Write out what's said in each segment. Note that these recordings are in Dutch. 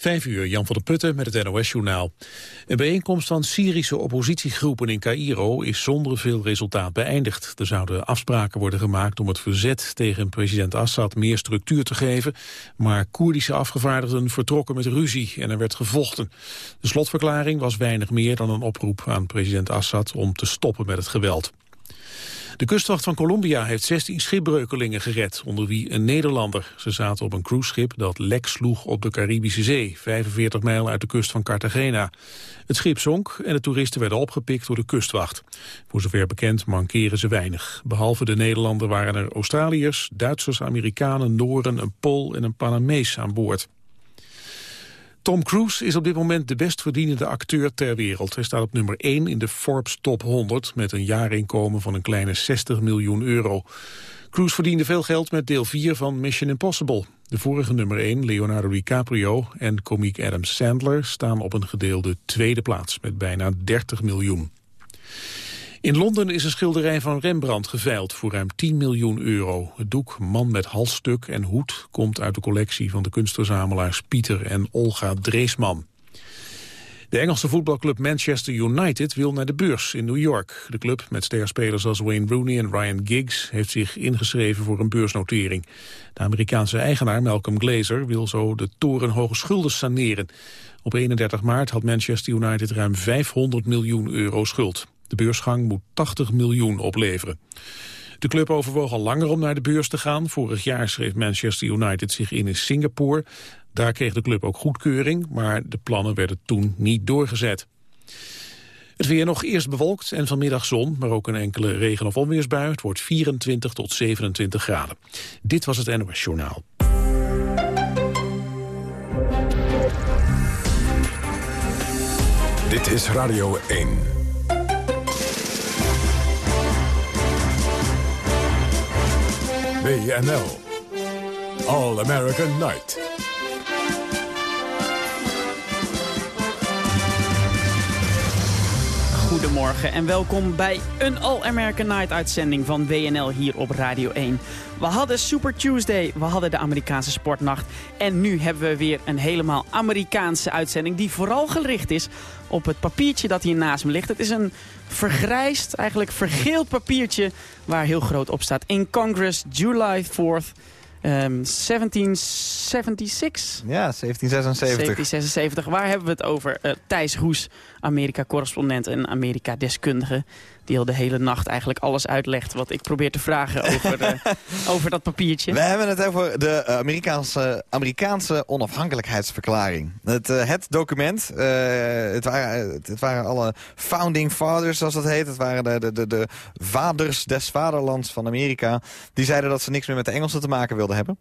Vijf uur, Jan van der Putten met het NOS-journaal. Een bijeenkomst van Syrische oppositiegroepen in Cairo is zonder veel resultaat beëindigd. Er zouden afspraken worden gemaakt om het verzet tegen president Assad meer structuur te geven. Maar Koerdische afgevaardigden vertrokken met ruzie en er werd gevochten. De slotverklaring was weinig meer dan een oproep aan president Assad om te stoppen met het geweld. De kustwacht van Colombia heeft 16 schipbreukelingen gered, onder wie een Nederlander. Ze zaten op een cruiseschip dat lek sloeg op de Caribische Zee, 45 mijl uit de kust van Cartagena. Het schip zonk en de toeristen werden opgepikt door de kustwacht. Voor zover bekend mankeren ze weinig. Behalve de Nederlander waren er Australiërs, Duitsers, Amerikanen, Nooren, een Pool en een Panamees aan boord. Tom Cruise is op dit moment de best verdienende acteur ter wereld. Hij staat op nummer 1 in de Forbes Top 100... met een jaarinkomen van een kleine 60 miljoen euro. Cruise verdiende veel geld met deel 4 van Mission Impossible. De vorige nummer 1, Leonardo DiCaprio en komiek Adam Sandler... staan op een gedeelde tweede plaats met bijna 30 miljoen. In Londen is een schilderij van Rembrandt geveild voor ruim 10 miljoen euro. Het doek Man met halsstuk en hoed komt uit de collectie van de kunstverzamelaars Pieter en Olga Dreesman. De Engelse voetbalclub Manchester United wil naar de beurs in New York. De club, met sterspelers als Wayne Rooney en Ryan Giggs... heeft zich ingeschreven voor een beursnotering. De Amerikaanse eigenaar Malcolm Glazer wil zo de torenhoge schulden saneren. Op 31 maart had Manchester United ruim 500 miljoen euro schuld. De beursgang moet 80 miljoen opleveren. De club overwoog al langer om naar de beurs te gaan. Vorig jaar schreef Manchester United zich in in Singapore. Daar kreeg de club ook goedkeuring, maar de plannen werden toen niet doorgezet. Het weer nog eerst bewolkt en vanmiddag zon, maar ook een enkele regen- of onweersbui. Het wordt 24 tot 27 graden. Dit was het NOS Journaal. Dit is Radio 1. WNL. All American Night. Goedemorgen en welkom bij een All American Night uitzending van WNL hier op Radio 1. We hadden Super Tuesday, we hadden de Amerikaanse sportnacht en nu hebben we weer een helemaal Amerikaanse uitzending die vooral gericht is op het papiertje dat hier naast me ligt. Het is een vergrijsd, eigenlijk vergeeld papiertje waar heel groot op staat. In Congress, July 4th, um, 1776. Ja, 1776. 1776. Waar hebben we het over? Uh, Thijs Roes, Amerika-correspondent en Amerika-deskundige die al de hele nacht eigenlijk alles uitlegt wat ik probeer te vragen over, uh, over dat papiertje. We hebben het over de Amerikaanse, Amerikaanse onafhankelijkheidsverklaring. Het, uh, het document, uh, het, waren, het waren alle founding fathers zoals dat heet. Het waren de, de, de, de vaders des vaderlands van Amerika. Die zeiden dat ze niks meer met de Engelsen te maken wilden hebben.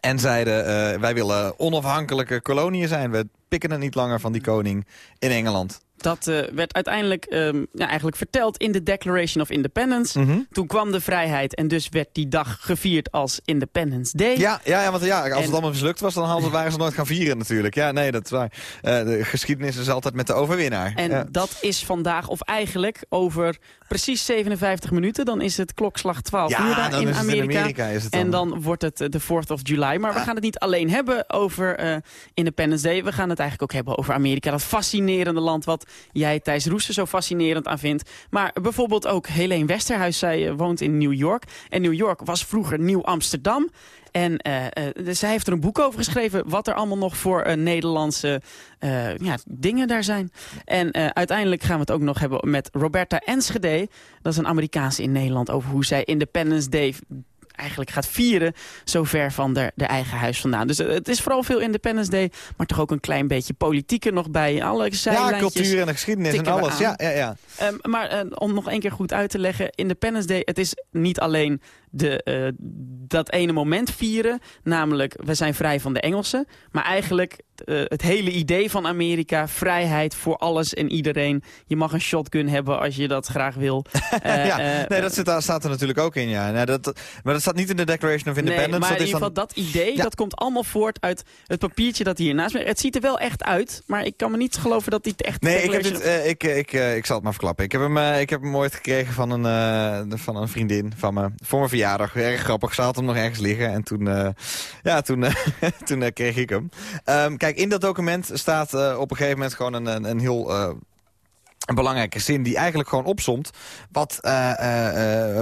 En zeiden, wij willen onafhankelijke koloniën zijn. We pikken het niet langer van die koning in Engeland. Dat uh, werd uiteindelijk um, ja, eigenlijk verteld in de Declaration of Independence. Mhm. Toen kwam de vrijheid en dus werd die dag gevierd als Independence Day. Ja, ja, ja want ja, als en... het allemaal mislukt was, dan hadden, waren ze nooit gaan vieren natuurlijk. Ja, nee, dat is waar. Uh, de geschiedenis is altijd met de overwinnaar. En ja. dat is vandaag, of eigenlijk over precies 57 minuten. Dan is het klokslag 12 ja, uur daar dan in is het Amerika. In Amerika is het dan. En dan wordt het de 4th of July. Maar we gaan het niet alleen hebben over uh, Independence Day. We gaan het eigenlijk ook hebben over Amerika. Dat fascinerende land wat jij, Thijs Roesten, zo fascinerend aan vindt. Maar bijvoorbeeld ook Helene Westerhuis. Zij uh, woont in New York. En New York was vroeger Nieuw Amsterdam. En uh, uh, zij heeft er een boek over geschreven... wat er allemaal nog voor uh, Nederlandse ja, dingen daar zijn. En uiteindelijk gaan we het ook nog hebben met Roberta Enschede. Dat is een Amerikaanse in Nederland... over hoe zij Independence Day eigenlijk gaat vieren... zo ver van de, de eigen huis vandaan. Dus het is vooral veel Independence Day... maar toch ook een klein beetje politiek er nog bij. Alle ja, cultuur en de geschiedenis en alles. Ja, ja, ja. Um, maar uh, om nog één keer goed uit te leggen... Independence Day, het is niet alleen de, uh, dat ene moment vieren. Namelijk, we zijn vrij van de Engelsen. Maar eigenlijk uh, het hele idee van Amerika. Vrijheid voor alles en iedereen. Je mag een shotgun hebben als je dat graag wil. Uh, ja, nee, dat zit, staat er natuurlijk ook in. Ja. Nee, dat, maar dat staat niet in de Declaration of Independence. Nee, maar dat in ieder geval dan... dat idee, ja. dat komt allemaal voort uit het papiertje dat hier naast me... Het ziet er wel echt uit, maar ik kan me niet geloven dat dit echt... Nee, ik, heb dit, ik, ik, ik zal het maar verklappen. Ik heb hem, ik heb hem ooit gekregen van een, van een vriendin van me. Voor me verjaardag. Erg grappig. Ze had hem nog ergens liggen. En toen, uh, ja, toen, uh, toen uh, kreeg ik hem. Um, kijk, in dat document staat op een gegeven moment gewoon een, een, heel belangrijke zin die eigenlijk gewoon opsomt... Wat,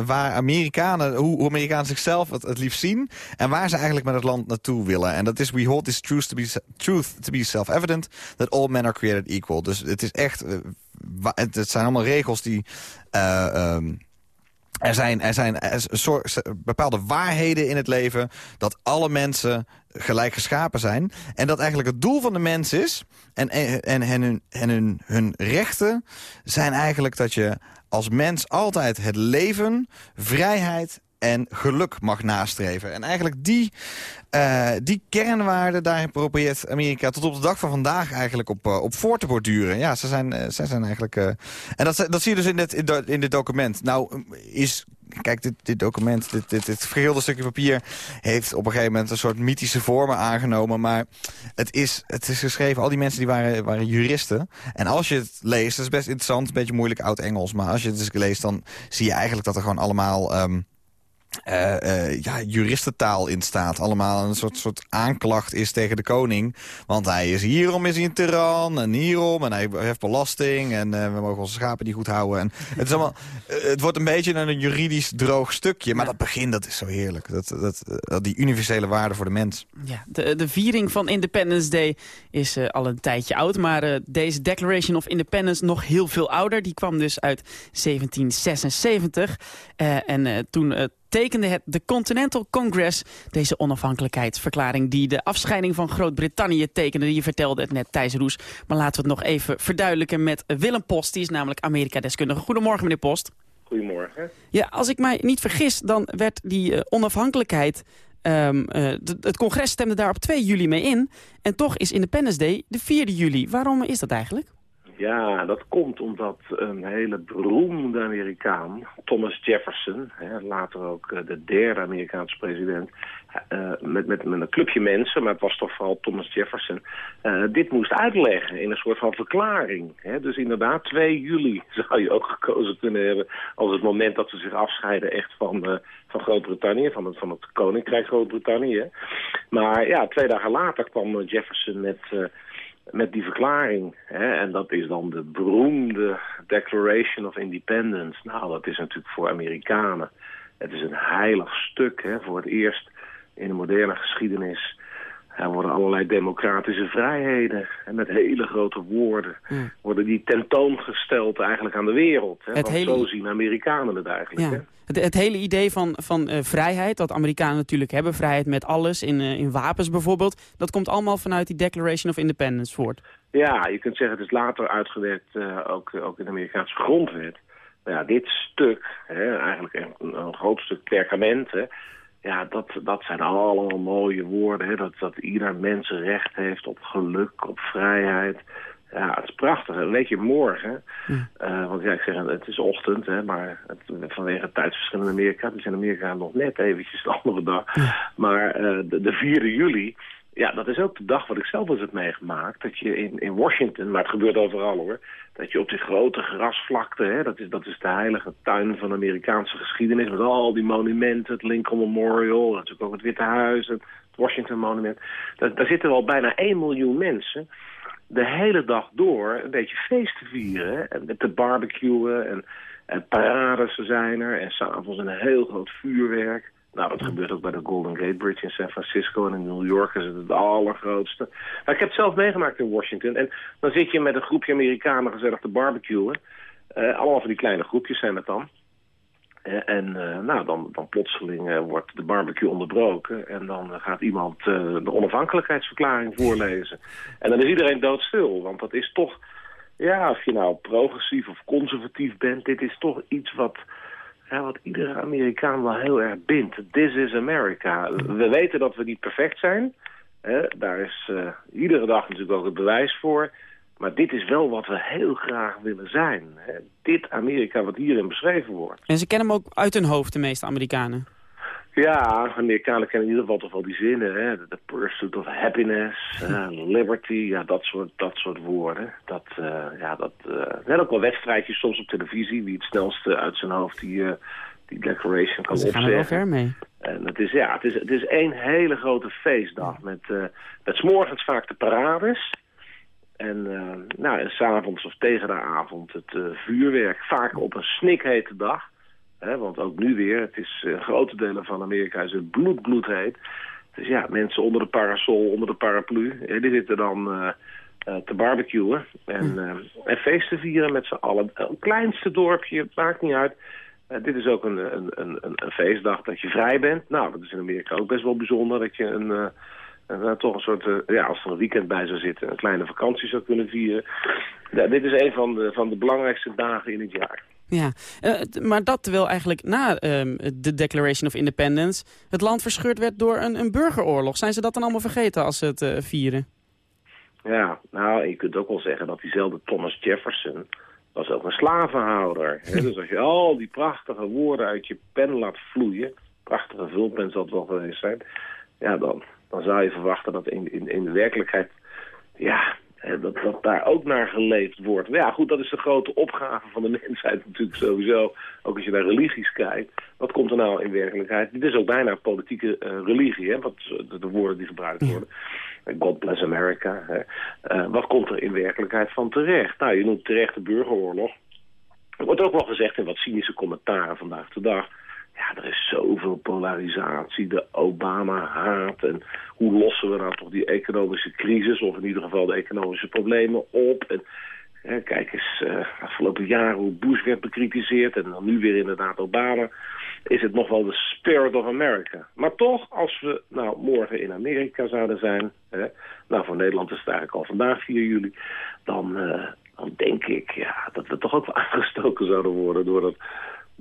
waar Amerikanen, hoe, hoe Amerikanen zichzelf het, liefst zien... en waar ze eigenlijk met het land naartoe willen. En dat is, we hold this truth to be, truth to be self-evident... that all men are created equal. Dus het is echt... Uh, het, zijn allemaal regels die... Um, er zijn, er zijn bepaalde waarheden in het leven... dat alle mensen gelijk geschapen zijn. En dat eigenlijk het doel van de mens is... en, en, en, hun, en hun, hun rechten zijn eigenlijk dat je als mens altijd het leven, vrijheid en geluk mag nastreven. En eigenlijk die, uh, die kernwaarden, daar probeert Amerika tot op de dag van vandaag eigenlijk op, uh, op voor te borduren. Ja, ze zijn, uh, ze zijn eigenlijk... en dat, dat zie je dus in dit, in dit document. Nou is kijk, dit, dit document, dit, dit, dit stukje papier... heeft op een gegeven moment een soort mythische vormen aangenomen. Maar het is, het is geschreven, al die mensen die waren, waren juristen. En als je het leest, is best interessant, een beetje moeilijk oud-Engels... maar als je het eens leest, dan zie je eigenlijk dat er gewoon allemaal... Um, uh, uh, ja, juristentaal in staat. Allemaal een soort, soort aanklacht is tegen de koning. Want hij is hierom is hij een tiran en hierom en hij heeft belasting en uh, we mogen onze schapen niet goed houden. En het, is allemaal, het wordt een beetje een juridisch droog stukje. Maar dat begin, dat is zo heerlijk. Dat, dat, dat, die universele waarde voor de mens. Ja, de, de viering van Independence Day is al een tijdje oud. Maar deze Declaration of Independence nog heel veel ouder. Die kwam dus uit 1776. en toen tekende het de Continental Congress deze onafhankelijkheidsverklaring... die de afscheiding van Groot-Brittannië tekende. Je vertelde het net, Thijs Roes. Maar laten we het nog even verduidelijken met Willem Post. Die is namelijk Amerika-deskundige. Goedemorgen, meneer Post. Goedemorgen. Ja, als ik mij niet vergis, dan werd die uh, onafhankelijkheid... Um, uh, het congres stemde daar op 2 juli mee in. En toch is Independence Day de 4 juli. Waarom is dat eigenlijk? Ja, dat komt omdat een hele beroemde Amerikaan, Thomas Jefferson, hè, later ook eh, de derde Amerikaanse president, uh, met, met, met een clubje mensen, maar het was toch vooral Thomas Jefferson, uh, dit moest uitleggen in een soort van verklaring. Hè. Dus inderdaad, 2 juli zou je ook gekozen kunnen hebben als het moment dat ze zich afscheiden echt van, van Groot-Brittannië, van het, van het Koninkrijk Groot-Brittannië. Maar ja, twee dagen later kwam Jefferson met met die verklaring. Hè, en dat is dan de beroemde Declaration of Independence. Nou, dat is natuurlijk voor Amerikanen. Het is een heilig stuk. Hè, voor het eerst in de moderne geschiedenis er worden allerlei democratische vrijheden. En met hele grote woorden worden die tentoongesteld eigenlijk aan de wereld. Hè? Het hele... zo zien Amerikanen het eigenlijk. Hè? Het, hele idee van, van uh, vrijheid, dat Amerikanen natuurlijk hebben... vrijheid met alles, in, uh, in wapens bijvoorbeeld... dat komt allemaal vanuit die Declaration of Independence voort. Ja, je kunt zeggen het is later uitgewerkt uh, ook, ook in de Amerikaanse grondwet. Nou ja, dit stuk, hè, eigenlijk een, een groot stuk perkament... Hè, ja, dat, dat zijn allemaal mooie woorden. Hè? Dat, dat ieder mens recht heeft op geluk, op vrijheid. Ja, het is prachtig. weet je, morgen, uh, want ja, ik zeg, het is ochtend, hè, maar het, vanwege het tijdsverschil in Amerika, het is in Amerika nog net eventjes de andere dag. Maar uh, de, de 4 juli, ja, dat is ook de dag wat ik zelf eens heb meegemaakt. Dat je in, in Washington, maar het gebeurt overal hoor... dat je op die grote grasvlakte, hè, dat, is, dat is de heilige tuin van de Amerikaanse geschiedenis... met al die monumenten, het Lincoln Memorial, natuurlijk ook het Witte Huis... het Washington Monument. Daar, daar zitten wel bijna 1 miljoen mensen de hele dag door een beetje feest te vieren. En te barbecuen en, en parades zijn er. En s'avonds een heel groot vuurwerk. Nou, dat gebeurt ook bij de Golden Gate Bridge in San Francisco en in New York is het het allergrootste. Maar ik heb het zelf meegemaakt in Washington. En dan zit je met een groepje Amerikanen gezellig te barbecuen. Uh, allemaal van die kleine groepjes zijn het dan. Uh, en uh, nou, dan, dan plotseling wordt de barbecue onderbroken. En dan gaat iemand de onafhankelijkheidsverklaring voorlezen. En dan is iedereen doodstil. Want dat is toch, ja, of je nou progressief of conservatief bent... dit is toch iets wat ja, wat iedere Amerikaan wel heel erg bindt. This is America. We weten dat we niet perfect zijn. Daar is iedere dag natuurlijk ook het bewijs voor. Maar dit is wel wat we heel graag willen zijn. Hè? Dit Amerika wat hierin beschreven wordt. En ze kennen hem ook uit hun hoofd, de meeste Amerikanen. Ja, Amerikanen kennen in ieder geval toch wel die zinnen. Hè? The pursuit of happiness, uh, liberty, ja, dat soort, dat soort woorden. Dat, uh, ja, dat, uh, net ook wel wedstrijdjes soms op televisie. Wie het snelste uit zijn hoofd die, die declaration kan Ze opzeggen. gaan er wel ver mee. En het is, ja, het is, het is één hele grote feestdag met, eh met 's morgens vaak de parades. En, eh nou, en s'avonds of tegen de avond het eh, vuurwerk. Vaak op een snikhete dag. Hè, want ook nu weer, het is eh, grote delen van Amerika is het bloed, bloedheet. Dus ja, mensen onder de parasol, onder de paraplu, hè, die zitten dan te barbecuen. En, eh, en feesten vieren met z'n allen. Het kleinste dorpje, het maakt niet uit. Dit is ook een, een, een, een, feestdag dat je vrij bent. Nou, dat is in Amerika ook best wel bijzonder. Dat je een, een, eh, toch een soort, eh, ja, als er een weekend bij zou zitten, een kleine vakantie zou kunnen vieren. Ja, dit is een van de, van de belangrijkste dagen in het jaar. Ja, eh, maar dat terwijl eigenlijk na ehm, de Declaration of Independence... het land verscheurd werd door een, een burgeroorlog. Zijn ze dat dan allemaal vergeten als ze het eh, vieren? Ja, nou, je kunt ook wel zeggen dat diezelfde Thomas Jefferson was ook een slavenhouder. Hè? Dus als je al die prachtige woorden uit je pen laat vloeien, prachtige vulpen zal het wel geweest zijn, ja, dan, dan zou je verwachten dat in, in, in de werkelijkheid, ja, hè, dat, dat daar ook naar geleefd wordt. Maar ja, goed, dat is de grote opgave van de mensheid natuurlijk sowieso. Ook als je naar religies kijkt. Wat komt er nou in werkelijkheid? Dit is ook bijna een politieke eh, religie, hè? Wat, de, de woorden die gebruikt worden. God bless America. Hè. Eh, wat komt er in werkelijkheid van terecht? Nou, je noemt terecht de burgeroorlog. Er wordt ook wel gezegd in wat cynische commentaren vandaag de dag... ja, er is zoveel polarisatie, de Obama-haat... en hoe lossen we nou toch die economische crisis... of in ieder geval de economische problemen op... En, kijk eens, eh afgelopen jaren hoe Bush werd bekritiseerd... en dan nu weer inderdaad Obama. Is het nog wel de spirit of America. Maar toch, als we nou morgen in Amerika zouden zijn... Hè, nou, voor Nederland is het eigenlijk al vandaag 4 juli... dan, eh, dan denk ik ja, dat we toch ook wel aangestoken zouden worden... door dat,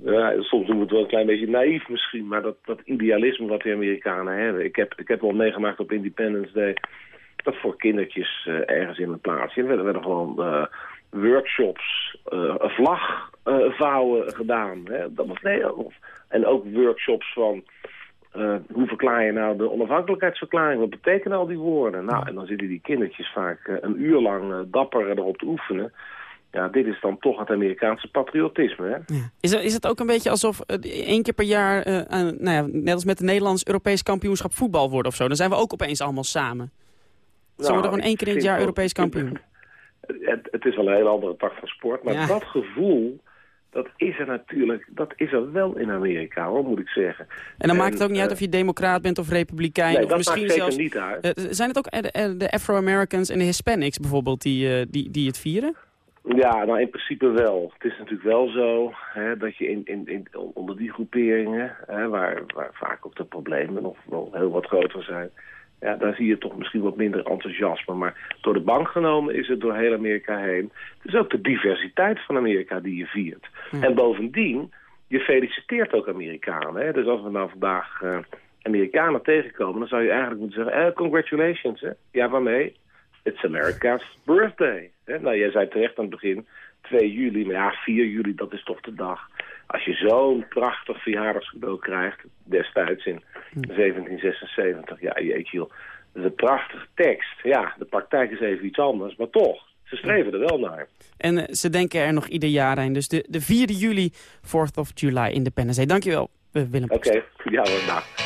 ja, soms noemen we het wel een klein beetje naïef misschien... maar dat, dat idealisme wat de Amerikanen hebben. Ik heb, ik heb wel meegemaakt op Independence Day... dat voor kindertjes eh, ergens in een plaatsje... werden, werden gewoon... eh, workshops, een vlag vouwen gedaan. Hè? Dat was, of, en ook workshops van... hoe verklaar je nou de onafhankelijkheidsverklaring? Wat betekenen al die woorden? Nou, en dan zitten die kindertjes vaak een uur lang dapper erop te oefenen. Ja, dit is dan toch het Amerikaanse patriotisme, hè? Ja. Is, er, is het ook een beetje alsof uh, één keer per jaar... eh, nou ja, net als met het Nederlands Europees kampioenschap voetbal worden of zo... dan zijn we ook opeens allemaal samen. Ze Nou, worden gewoon één keer in het jaar Europees kampioen. Het, het is wel een hele andere tak van sport. Maar Ja. dat gevoel, dat is er natuurlijk, dat is er wel in Amerika, hoor, moet ik zeggen. En dan maakt het ook niet eh, uit of je democraat bent of republikein... Nee, of dat misschien maakt zeker zelfs... niet uit. Eh, zijn het ook eh, de, eh, de Afro-Americans en de Hispanics bijvoorbeeld die, eh, die, die het vieren? Ja, nou in principe wel. Het is natuurlijk wel zo hè, dat je in, in, in, onder die groeperingen, hè, waar, waar vaak ook de problemen nog wel heel wat groter zijn, ja, daar zie je toch misschien wat minder enthousiasme. Maar door de bank genomen is het door heel Amerika heen. Het is ook de diversiteit van Amerika die je viert. En bovendien, je feliciteert ook Amerikanen. Hè? Dus als we nou vandaag eh, Amerikanen tegenkomen, dan zou je eigenlijk moeten zeggen, eh, congratulations. Hè? Ja, waarmee? It's America's birthday. Hè? Nou, jij zei terecht aan het begin, 2 juli, maar ja, 4 juli, dat is toch de dag. Als je zo'n prachtig verjaardagscadeau krijgt, destijds in 1776, ja, jeetje joh. Dat is een prachtige tekst. Ja, de praktijk is even iets anders, maar toch. Ze streven er wel naar. En eh, ze denken er nog ieder jaar aan. Dus de, de 4 juli, 4th of July Independence Day. Dankjewel, eh, Willem. Oké, ja hoor.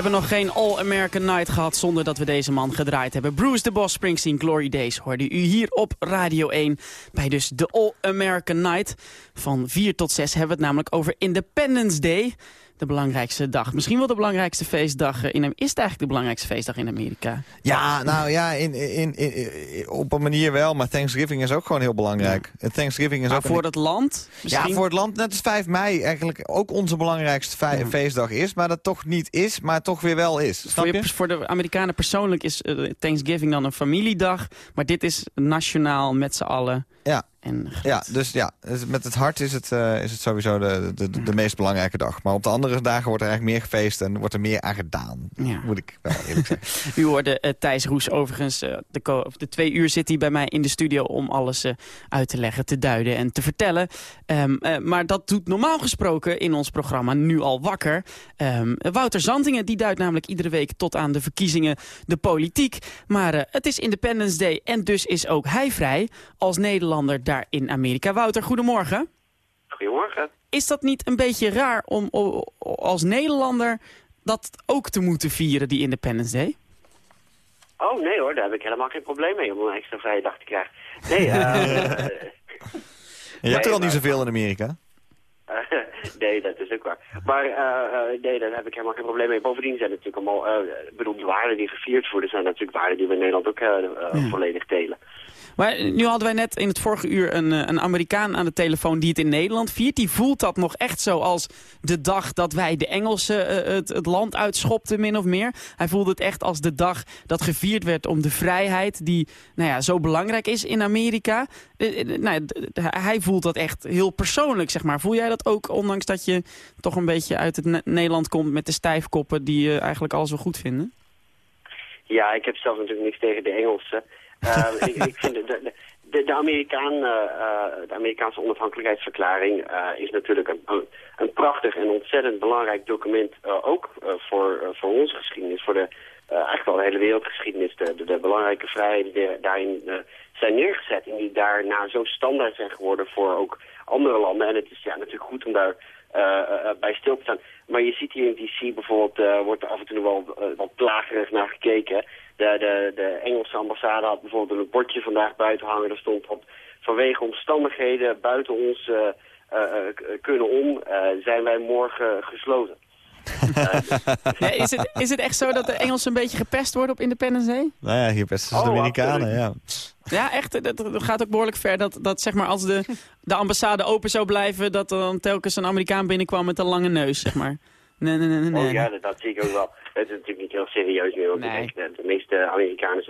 Hebben nog geen All-American Night gehad zonder dat we deze man gedraaid hebben. Bruce de Boss Springsteen Glory Days hoorde u hier op Radio 1. Bij dus de All-American Night. Van 4 tot 6 hebben we het namelijk over Independence Day. De belangrijkste dag. Misschien wel de belangrijkste feestdag. In, is het eigenlijk de belangrijkste feestdag in Amerika? Ja, nou ja, in, in, in, op een manier wel. Maar Thanksgiving is ook gewoon heel belangrijk. En Thanksgiving is Maar ook een- voor het land? Misschien? Ja, voor het land, net als 5 mei eigenlijk ook onze belangrijkste fe- feestdag is. Maar dat toch niet is, maar toch weer wel is. Snap Voor, je? je- voor de Amerikanen persoonlijk is eh, Thanksgiving dan een familiedag. Maar dit is nationaal met z'n allen. Ja. En Ja, dus ja, dus met het hart is het, eh, is het sowieso de, de, de, de meest belangrijke dag. Maar op de andere dagen wordt er eigenlijk meer gefeest en wordt er meer aan gedaan. Ja. Moet ik wel eerlijk zeggen. U hoorde eh, Thijs Roes overigens. eh, de, de twee uur zit hij bij mij in de studio om alles uit te leggen, te duiden en te vertellen. Ehm, eh, maar dat doet normaal gesproken in ons programma Nu al wakker. Ehm, Wouter Zantingen die duidt namelijk iedere week tot aan de verkiezingen de politiek. Maar het is Independence Day en dus is ook hij vrij als Nederlander daar in Amerika. Wouter, goedemorgen. Goedemorgen. Is dat niet een beetje raar om o- als Nederlander dat ook te moeten vieren, die Independence Day? Oh nee hoor, daar heb ik helemaal geen probleem mee om een extra vrije dag te krijgen. Nee, eh, Je hebt er al niet zoveel in Amerika. Nee, dat is ook waar. Maar eh, eh, nee, daar heb ik helemaal geen probleem mee. Bovendien zijn het natuurlijk allemaal, ik bedoel, de waarden die gevierd worden zijn natuurlijk waarden die we in Nederland ook eh, volledig delen. Maar nu hadden wij net in het vorige uur een, een Amerikaan aan de telefoon die het in Nederland viert. Die voelt dat nog echt zo als de dag dat wij de Engelsen het, het land uitschopten, min of meer. Hij voelde het echt als de dag dat gevierd werd om de vrijheid die nou ja, zo belangrijk is in Amerika. Nou, hij voelt dat echt heel persoonlijk, zeg maar. Voel jij dat ook, ondanks dat je toch een beetje uit het Ne- Nederland komt met de stijfkoppen die eh, eigenlijk alles wel goed vinden? Ja, ik heb zelf natuurlijk niks tegen de Engelsen. Eh, ik, ik vind de, de, de, de, Amerikaan, eh, eh, de Amerikaanse onafhankelijkheidsverklaring eh, is natuurlijk een, een, een prachtig en ontzettend belangrijk document. ook voor, voor onze geschiedenis, voor de, eigenlijk wel de hele wereldgeschiedenis. De, de, de belangrijke vrijheden die daarin zijn neergezet en die daarna zo standaard zijn geworden voor ook andere landen. En het is ja, natuurlijk goed om daar eh, eh, bij stil te staan. Maar je ziet hier in DC bijvoorbeeld, eh, wordt er af en toe wel wat plagerig naar gekeken. De, de, de Engelse ambassade had bijvoorbeeld een bordje vandaag buiten hangen. Daar stond op, vanwege omstandigheden buiten ons eh, eh, eh, kunnen om, eh, zijn wij morgen gesloten. Ja, is, het, is het echt zo dat de Engelsen een beetje gepest worden op Independence Day? Nou ja, hier best als Oh, de Amerikanen, absoluut. ja. Ja, echt. Dat, dat gaat ook behoorlijk ver. Dat, dat zeg maar als de, de ambassade open zou blijven... dat er dan telkens een Amerikaan binnenkwam met een lange neus, zeg maar. Nee, nee, nee, nee. Oh ja, dat, dat zie ik ook wel. Het is natuurlijk niet heel serieus meer. Want Nee. de, de meeste Amerikanen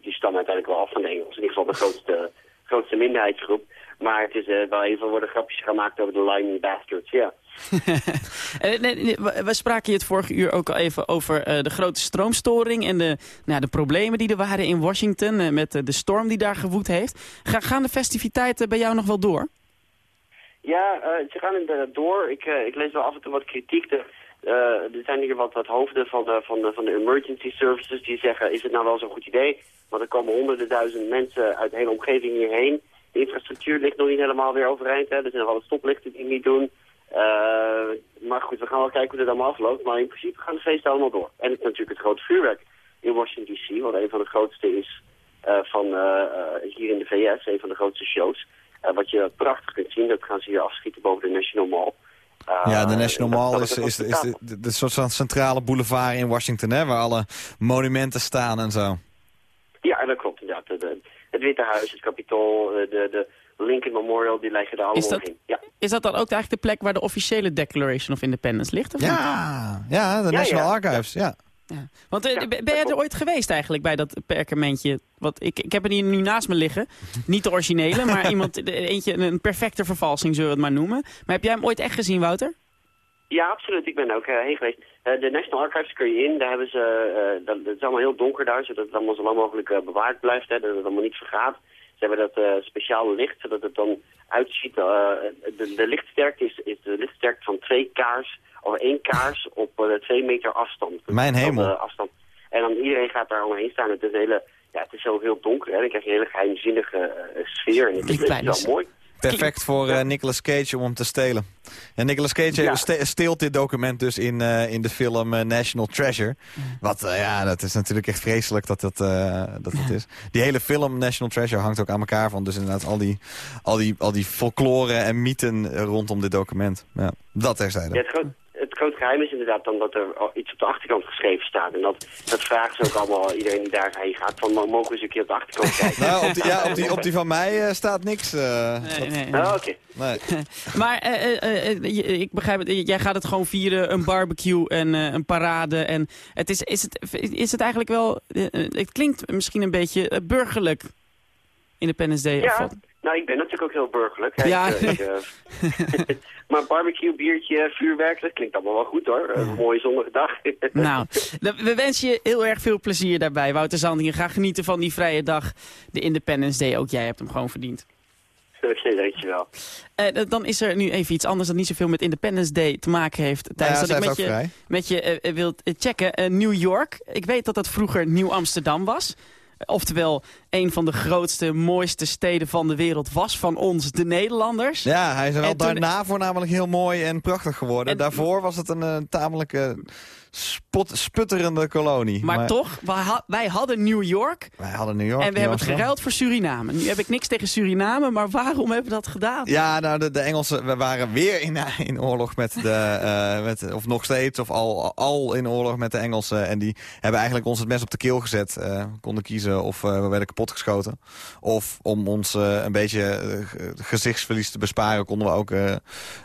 die stammen uiteindelijk wel af van de Engels. In ieder geval de grootste, grootste minderheidsgroep. Maar het is eh, wel even worden grapjes gemaakt over de Lying Bastards, ja. Eh, we spraken het vorige uur ook al even over eh, de grote stroomstoring... en de, nou, de problemen die er waren in Washington... eh, met de storm die daar gewoed heeft. Ga, gaan de festiviteiten bij jou nog wel door? Ja, ze gaan inderdaad door. Ik, ik lees wel af en toe wat kritiek. Er zijn hier wat, hoofden van de, van, de, van de emergency services die zeggen... is het nou wel zo'n goed idee? Want er komen honderden duizend mensen uit de hele omgeving hierheen. De infrastructuur ligt nog niet helemaal weer overeind. Hè. Er zijn nog de stoplichten die niet doen. Eh, maar goed, we gaan wel kijken hoe dit allemaal afloopt. Maar in principe gaan de feesten allemaal door. En het is natuurlijk het grote vuurwerk in Washington D.C. Wat een van de grootste is eh, van eh, hier in de VS. Een van de grootste shows. Wat je prachtig kunt zien. Dat gaan ze hier afschieten boven de National Mall. Ja, de National Mall is, is, is de, de, de soort van centrale boulevard in Washington, hè, waar alle monumenten staan en zo. Ja, dat klopt inderdaad. De- de- het Witte Huis, het Capitool, de, de Lincoln Memorial, die liggen daar allemaal dat- omheen. Ja. Is dat dan ook eigenlijk de plek waar de officiële Declaration of Independence ligt? Of niet? Ja, ja, de Ja, National ja. Archives, ja. Ja. Want eh, Ja, ben jij er ooit geweest eigenlijk bij dat perkamentje? Want ik, ik heb er hier nu naast me liggen. Niet de originele, maar iemand, eentje, een perfecte vervalsing zullen we het maar noemen. Maar heb jij hem ooit echt gezien, Wouter? Ja, absoluut. Ik ben er ook eh, heen geweest. Eh, de National Archives kun je in. Daar hebben ze, eh, dat, het is allemaal heel donker daar, zodat het allemaal zo lang mogelijk bewaard blijft. Hè, dat het allemaal niet vergaat. Ze hebben dat eh, speciale licht, zodat het dan uitziet. eh, de, de lichtsterkte is, is de lichtsterkte van twee kaars, of één kaars op eh, twee meter afstand. Mijn Dat is hemel. de afstand. En dan iedereen gaat daar omheen staan. Het is, een hele, ja, het is zo heel donker. Hè. Dan krijg je een hele geheimzinnige eh, sfeer. En het is, wel mooi. Perfect voor eh, Nicolas Cage om hem te stelen. En Nicolas Cage Ja. ste- steelt dit document dus in, eh, in de film eh, National Treasure. Wat, eh, ja, dat is natuurlijk echt vreselijk dat dat, eh, dat dat is. Die hele film National Treasure hangt ook aan elkaar van. Dus inderdaad al die, al die, al die folklore en mythen eh, rondom dit document. Ja, dat terzijde. Ja, het, groot, geheim is inderdaad dan dat er iets op de achterkant geschreven staat. En dat, dat vragen ze ook allemaal, iedereen die daarheen gaat, van "Mo- mogen we eens een keer op de achterkant kijken? Nou, op die, ja, op die, op die van mij eh, staat niks. eh, Nee, dat- nee, nee. Oh, oké. nee. Maar eh, eh, eh, ik begrijp het, jij gaat het gewoon vieren, een barbecue en eh, een parade. En het is, is, het, is het eigenlijk wel, eh, het klinkt misschien een beetje burgerlijk, Independence Day. of Ja, wat? Nou ik ben natuurlijk ook heel burgerlijk. hè. Ja. Ik, eh, eh, maar barbecue, biertje, vuurwerk, dat klinkt allemaal wel goed hoor. Een mooie zonnige dag. Nou, we we wensen je heel erg veel plezier daarbij, Wouter Zandingen. Ga genieten van die vrije dag, de Independence Day. Ook jij hebt hem gewoon verdiend. Oké, dankjewel. Eh, d- dan is er nu even iets anders dat niet zoveel met Independence Day te maken heeft. Nou Tijdens ja, dat ik met ook je, vrij. met je wilt eh, checken. New York. Ik weet dat dat vroeger Nieuw Amsterdam was. Oftewel, een van de grootste, mooiste steden van de wereld was van ons, de Nederlanders. Ja, hij is er wel toen- daarna voornamelijk heel mooi en prachtig geworden. En- Daarvoor was het een eh, tamelijk eh, spot, sputterende kolonie. Maar, toch, wij, ha- wij hadden New York Wij hadden New York. en we hebben het geruild voor Suriname. Nu heb ik niks tegen Suriname, maar waarom hebben we dat gedaan? Ja, nou, de, de Engelsen, we waren weer in, in oorlog met de, eh, met, of nog steeds, of al, al in oorlog met de Engelsen. En die hebben eigenlijk ons het mes op de keel gezet. Eh, konden kiezen of eh, we werden kapotgeschoten. Of om ons een beetje ge- gezichtsverlies te besparen, konden we ook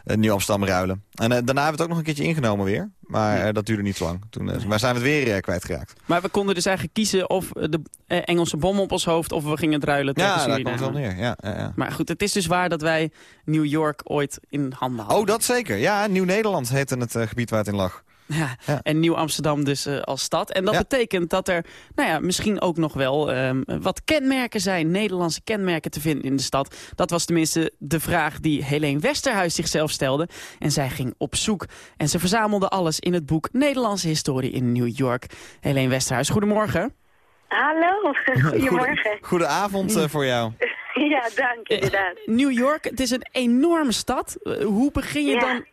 Nieuw-Amsterdam ruilen. En daarna hebben we het ook nog een keertje ingenomen weer. Maar eh, dat duurde niet zo lang. Toen eh, maar zijn we het weer eh, kwijtgeraakt. Maar we konden dus eigenlijk kiezen of de Engelse bom op ons hoofd of we gingen het ruilen tegen Ja, daar Suriname. komt wel neer. Ja, ja, ja. Maar goed, het is dus waar dat wij New York ooit in handen hadden. Oh, dat zeker. Ja, Nieuw-Nederland heette het gebied waar het in lag. Ja, Ja. en Nieuw-Amsterdam dus eh, als stad. En dat Ja. betekent dat er nou ja, misschien ook nog wel ehm, wat kenmerken zijn, Nederlandse kenmerken te vinden in de stad. Dat was tenminste de vraag die Helene Westerhuis zichzelf stelde. En zij ging op zoek. En ze verzamelde alles in het boek Nederlandse Historie in New York. Helene Westerhuis, goedemorgen. Hallo, goedemorgen. Goedenavond eh, voor jou. Ja, dank, inderdaad. New York, het is een enorme stad. Eh, hoe begin je Ja. dan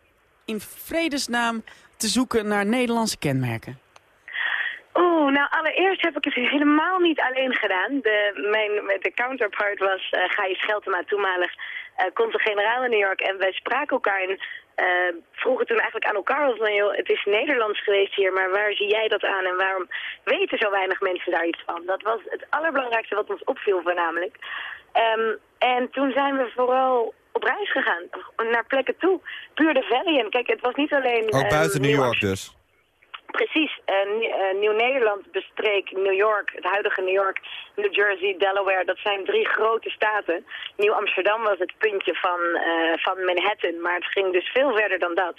in vredesnaam te zoeken naar Nederlandse kenmerken? Oeh, nou allereerst heb ik het helemaal niet alleen gedaan. De, mijn, de counterpart was uh, Gijs Scheltema, toenmalig uh, consul-generaal in New York. En wij spraken elkaar en uh, vroegen toen eigenlijk aan elkaar van... joh, het is Nederlands geweest hier, maar waar zie jij dat aan en waarom weten zo weinig mensen daar iets van? Dat was het allerbelangrijkste wat ons opviel voornamelijk. Um, en toen zijn we vooral op reis gegaan, naar plekken toe. Puur de Valley. En kijk, het was niet alleen... Ook buiten New York dus? Precies. Uh, uh, Nieuw-Nederland bestreek New York, het huidige New York, New Jersey, Delaware. Dat zijn drie grote staten. Nieuw-Amsterdam was het puntje van, uh, van Manhattan, maar het ging dus veel verder dan dat.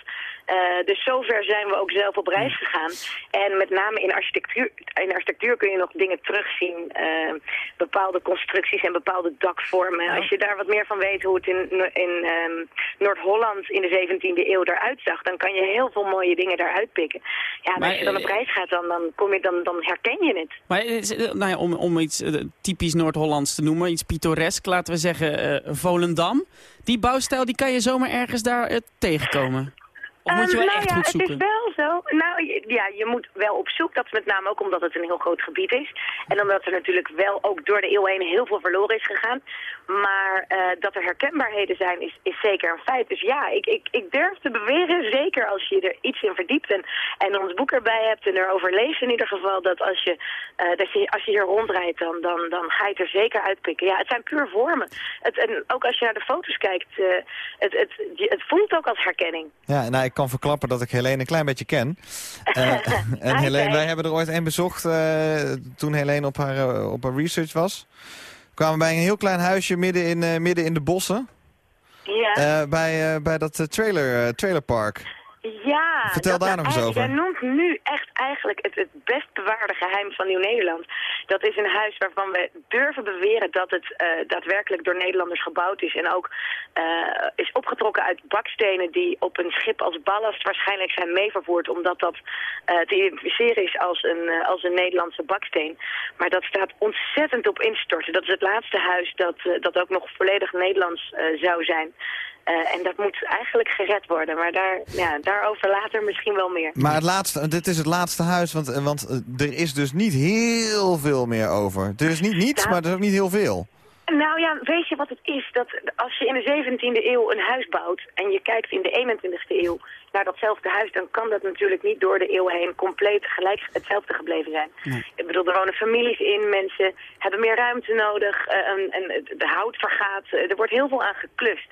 dus zover zijn we ook zelf op reis gegaan. En met name in architectuur, in architectuur kun je nog dingen terugzien. bepaalde constructies en bepaalde dakvormen. Als je daar wat meer van weet hoe het in, in um, Noord-Holland in de 17e eeuw eruit zag, dan kan je heel veel mooie dingen daaruit pikken. Ja, maar, als je dan op reis gaat, dan, dan, kom je, dan, dan herken je het. Maar nou ja, om, om iets uh, typisch Noord-Hollands te noemen, iets pittoresk, laten we zeggen uh, Volendam. Die bouwstijl die kan je zomaar ergens daar uh, tegenkomen. Of moet je wel um, nou echt ja, goed zoeken? Het is wel zo. Nou ja, je moet wel op zoek. Dat is met name ook omdat het een heel groot gebied is. En omdat er natuurlijk wel ook door de eeuw heen heel veel verloren is gegaan. Maar uh, dat er herkenbaarheden zijn is, is zeker een feit. Dus ja, ik, ik, ik durf te beweren, zeker als je er iets in verdiept en, en ons boek erbij hebt en erover leest in ieder geval, dat als je, uh, dat je, als je hier rondrijdt, dan, dan, dan ga je het er zeker uitpikken. Ja, het zijn puur vormen. Het, en ook als je naar de foto's kijkt, uh, het, het, het voelt ook als herkenning. Ja, nou, ik kan verklappen dat ik Helene een klein beetje ken. Uh, en Helene, wij hebben er ooit een bezocht uh, toen Helene op haar, uh, op haar research was. We kwamen bij een heel klein huisje midden in, midden in de bossen. Ja. bij, bij dat trailer, trailerpark. Ja, Vertel daar nog eens over. Jij noemt nu echt eigenlijk het, het best bewaarde geheim van Nieuw-Nederland. Dat is een huis waarvan we durven beweren dat het eh, daadwerkelijk door Nederlanders gebouwd is. En ook eh, is opgetrokken uit bakstenen die op een schip als ballast waarschijnlijk zijn meevervoerd. Omdat dat eh, te identificeren is als een, als een Nederlandse baksteen. Maar dat staat ontzettend op instorten. Dat is het laatste huis dat, dat ook nog volledig Nederlands zou zijn. Eh, en dat moet eigenlijk gered worden. Maar daar, ja, daarover later misschien wel meer. Maar het laatste, dit is het laatste huis, want, eh, want eh, er is dus niet heel veel meer over. Er is niet niets, maar er is ook niet heel veel. Nou ja, weet je wat het is? Dat als je in de 17e eeuw een huis bouwt en je kijkt in de 21e eeuw naar datzelfde huis, dan kan dat natuurlijk niet door de eeuw heen compleet gelijk hetzelfde gebleven zijn. Ik bedoel, er wonen families in, mensen hebben meer ruimte nodig, en, en de hout vergaat, er wordt heel veel aan geklust.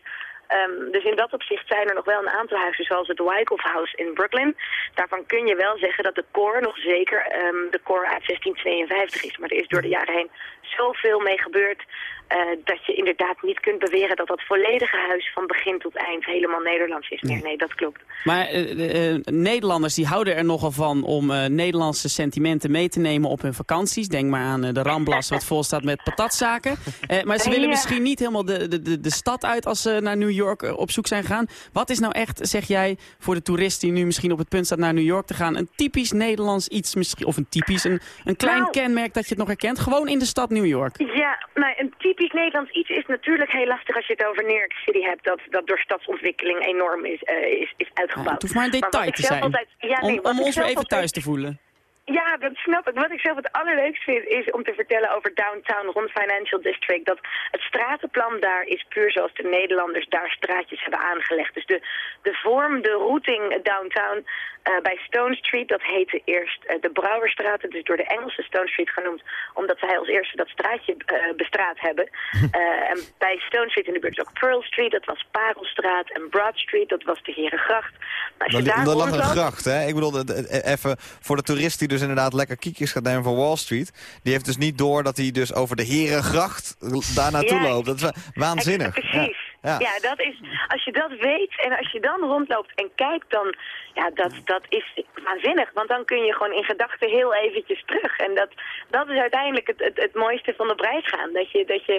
Ehm, dus in dat opzicht zijn er nog wel een aantal huizen, zoals het Wyckoff House in Brooklyn. Daarvan kun je wel zeggen dat de core nog zeker ehm, de core uit 1652 is. Maar er is door de jaren heen zoveel mee gebeurd eh, dat je inderdaad niet kunt beweren dat dat volledige huis van begin tot eind helemaal Nederlands is meer. Nee, dat klopt. Maar eh, eh, Nederlanders die houden er nogal van om Nederlandse sentimenten mee te nemen op hun vakanties. Denk maar aan de Ramblas wat vol staat met patatzaken. Maar ze willen misschien niet helemaal de, de, de, de stad uit als ze naar New York op zoek zijn gegaan. Wat is nou echt, zeg jij, voor de toerist die nu misschien op het punt staat naar New York te gaan, een typisch Nederlands iets misschien, of een typisch, een, een klein Nou. kenmerk dat je het nog herkent, gewoon in de stad New York? Ja, nou, een typisch Nederlands iets is natuurlijk heel lastig als je het over New York City hebt, dat, dat door stadsontwikkeling enorm is, eh, is, is Ja, uitgebouwd. het hoeft maar een detail te zijn, Altijd, ja, nee, om, om ons weer even thuis te voelen. Ja, dat snap ik. Wat ik zelf het allerleukst vind is om te vertellen over downtown rond Financial District. Dat het stratenplan daar is puur zoals de Nederlanders daar straatjes hebben aangelegd. Dus de, de vorm, de routing downtown eh, bij Stone Street, dat heette eerst eh, de Brouwerstraat. Het is door de Engelse Stone Street genoemd, omdat zij als eerste dat straatje eh, bestraat hebben. En bij Stone Street in de buurt is ook Pearl Street, dat was Parelstraat. En Broad Street, dat was de Herengracht. Maar als je daar lag een gracht, hè? Ik bedoel, even voor de toerist die dus inderdaad lekker kiekjes gaat nemen voor Wall Street. Die heeft dus niet door dat hij dus over de Herengracht daar naartoe Ja, loopt. Dat is wa- waanzinnig. Precies. Ja. Ja. dat is, als je dat weet en als je dan rondloopt en kijkt, dan, ja, dat, dat is waanzinnig. Want dan kun je gewoon in gedachten heel eventjes terug. En dat, dat is uiteindelijk het, het, het mooiste van de prijs gaan. Dat je, dat, je,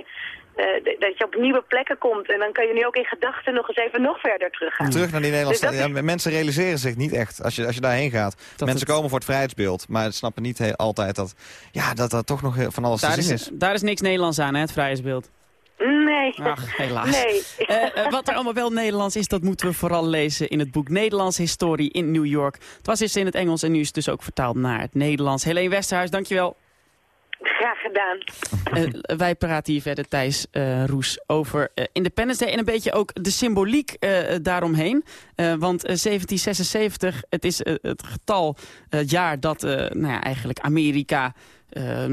eh, dat je op nieuwe plekken komt en dan kan je nu ook in gedachten nog eens even nog verder teruggaan. Terug naar die Nederlandse... Dus dat ja, mensen realiseren zich niet echt als je, als je daarheen gaat. mensen het- komen voor het vrijheidsbeeld, maar snappen niet heel, altijd dat, ja, dat er toch nog heel- van alles Daar te zien is, is. daar is niks Nederlands aan, hè, het vrijheidsbeeld. Nee. Ach, helaas. Nee. Eh, eh, wat er allemaal wel Nederlands is, dat moeten we vooral lezen in het boek Nederlandse Historie in New York. Het was eerst in het Engels en nu is het dus ook vertaald naar het Nederlands. Helene Westerhuis, dankjewel. Graag gedaan. Eh, wij praten hier verder, Thijs eh, Roes, over eh, Independence Day en een beetje ook de symboliek daaromheen. Want eh, 1776, het is het getal, het jaar dat nou ja, eigenlijk Amerika eh,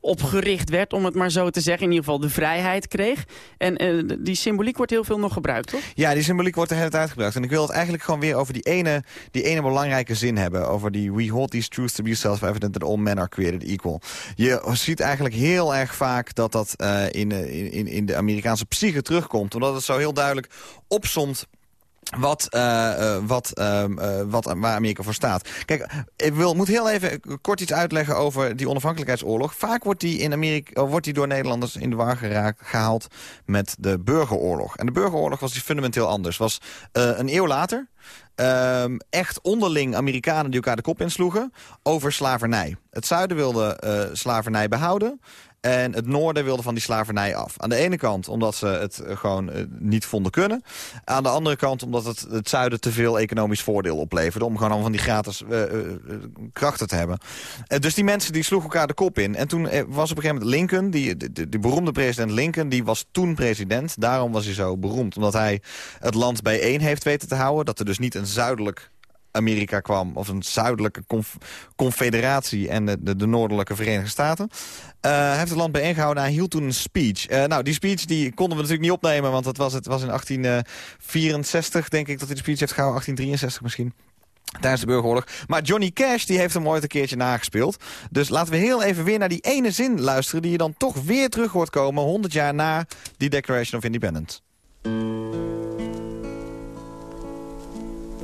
opgericht werd, om het maar zo te zeggen. In ieder geval de vrijheid kreeg. En eh, die symboliek wordt heel veel nog gebruikt, toch? Ja, die symboliek wordt de hele tijd gebruikt. En ik wil het eigenlijk gewoon weer over die ene, die ene belangrijke zin hebben. Over die we hold these truths to be self-evident that all men are created equal. Je ziet eigenlijk heel erg vaak dat dat eh, in, eh, in, in de Amerikaanse psyche terugkomt. Omdat het zo heel duidelijk opsomt wat, eh, eh, wat, ehm, eh, wat, waar Amerika voor staat. Kijk, ik wil, moet heel even kort iets uitleggen over die onafhankelijkheidsoorlog. Vaak wordt die, in Amerika, wordt die door Nederlanders in de war geraakt, gehaald met de burgeroorlog. En de burgeroorlog was die fundamenteel anders. Was een eeuw later. ehm, echt onderling Amerikanen die elkaar de kop insloegen over slavernij. Het zuiden wilde slavernij behouden. En het noorden wilde van die slavernij af. Aan de ene kant omdat ze het eh, gewoon eh, niet vonden kunnen. Aan de andere kant omdat het, het zuiden te veel economisch voordeel opleverde. Om gewoon van die gratis eh, krachten te hebben. Dus die mensen die sloegen elkaar de kop in. En toen was op een gegeven moment Lincoln, die, de, de beroemde president Lincoln... die was toen president. Daarom was hij zo beroemd. Omdat hij het land bijeen heeft weten te houden. Dat er dus niet een zuidelijk Amerika kwam. Of een zuidelijke conf- confederatie en de, de, de noordelijke Verenigde Staten. Eh, hij heeft het land bijeengehouden. Hij hield toen een speech. Eh, nou, die speech die konden we natuurlijk niet opnemen. Want het was, het was in 1864, denk ik, dat hij de speech heeft gehouden. 1863 misschien. Tijdens de burgeroorlog. Maar Johnny Cash die heeft hem ooit een keertje nagespeeld. Dus laten we heel even weer naar die ene zin luisteren... die je dan toch weer terug hoort komen 100 jaar na die Declaration of Independence.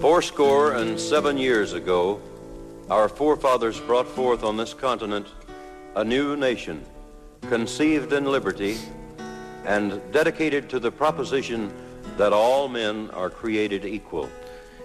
Fourscore and seven years ago, our forefathers brought forth on this continent a new nation, conceived in liberty and dedicated to the proposition that all men are created equal.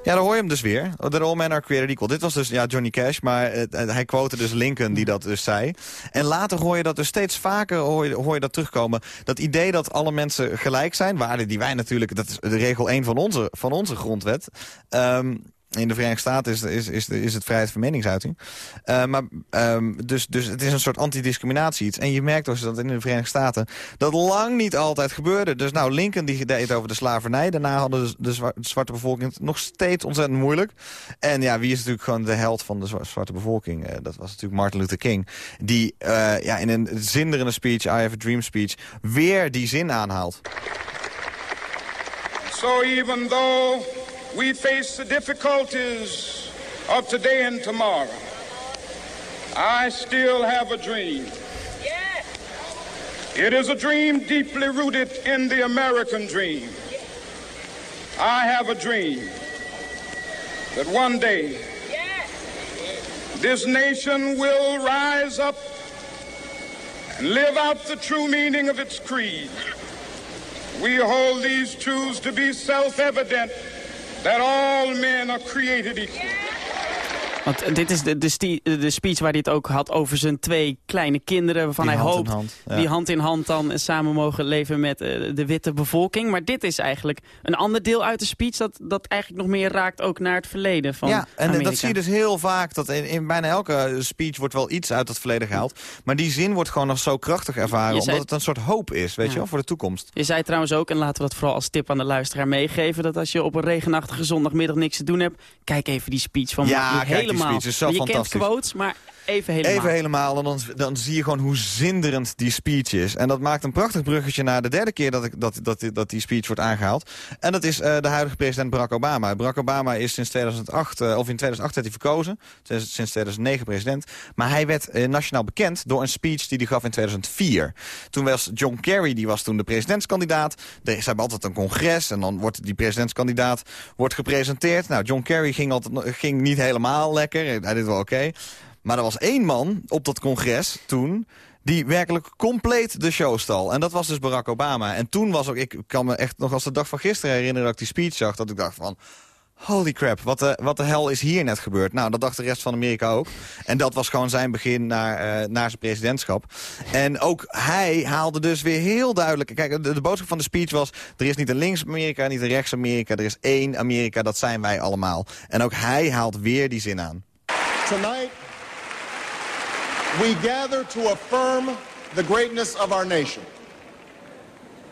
Ja, daar hoor je hem dus weer. The All Men Are Created Equal. Dit was dus ja, Johnny Cash, maar eh, hij quote dus Lincoln die dat dus zei. En later hoor je dat dus steeds vaker hoor je, dat terugkomen. Dat idee dat alle mensen gelijk zijn, waarden die wij natuurlijk... dat is de regel 1 van onze, van onze grondwet... Ehm, in de Verenigde Staten is, is, is, het vrijheid van meningsuiting. Uh, maar, um, dus, dus het is een soort antidiscriminatie iets. En je merkt dus dat in de Verenigde Staten dat lang niet altijd gebeurde. Dus nou, Lincoln die deed over de slavernij. Daarna hadden de, zwarte bevolking het nog steeds ontzettend moeilijk. En ja, wie is natuurlijk gewoon de held van de zwarte bevolking? Uh, dat was natuurlijk Martin Luther King. Die uh, ja, in een zinderende speech, I Have a Dream speech, weer die zin aanhaalt. So even though we face the difficulties of today and tomorrow. I still have a dream. It is a dream deeply rooted in the American dream. I have a dream that one day this nation will rise up and live out the true meaning of its creed. We hold these truths to be self-evident that all men are created equal. Want dit is de, de, de, speech waar hij het ook had over zijn twee kleine kinderen... waarvan die hij hoopt hand, ja. die hand in hand dan samen mogen leven met uh, de witte bevolking. Maar dit is eigenlijk een ander deel uit de speech... dat, dat eigenlijk nog meer raakt ook naar het verleden van Ja, en Amerika. dat zie je dus heel vaak. Dat in, in, bijna elke speech wordt wel iets uit het verleden gehaald. Maar die zin wordt gewoon nog zo krachtig ervaren... Omdat het een soort hoop is, weet Ja. je wel, voor de toekomst. Je zei trouwens ook, en laten we dat vooral als tip aan de luisteraar meegeven... dat als je op een regenachtige zondagmiddag niks te doen hebt... kijk even die speech van Ja, Martin die speech, is zo je kent fantastisch. quotes, maar even helemaal. En dan, dan zie je gewoon hoe zinderend die speech is. En dat maakt een prachtig bruggetje naar de derde keer dat, ik, dat, dat, dat die speech wordt aangehaald. En dat is eh, de huidige president Barack Obama. Barack Obama is sinds 2008, eh, of in 2008 werd hij verkozen. Sinds, sinds 2009 president. Maar hij werd eh, nationaal bekend door een speech die hij gaf in 2004. Toen was John Kerry, die was toen de presidentskandidaat. De- Ze hebben altijd een congres en dan wordt die presidentskandidaat wordt gepresenteerd. Nou, John Kerry ging, altijd, ging niet helemaal lekker. Hij deed wel oké. Maar er was één man op dat congres toen die werkelijk compleet de show stal. En dat was dus Barack Obama. En toen was ook, ik kan me echt nog als de dag van gisteren herinneren... dat ik die speech zag, dat ik dacht van... Holy crap, wat de, wat de hel is hier net gebeurd? Nou, dat dacht de rest van Amerika ook. En dat was gewoon zijn begin naar, eh, naar zijn presidentschap. En ook hij haalde dus weer heel duidelijk... Kijk, de, de boodschap van de speech was... er is niet een links-Amerika, niet een rechts-Amerika... er is één Amerika, dat zijn wij allemaal. En ook hij haalt weer die zin aan. Tonight, we gather to affirm the greatness of our nation.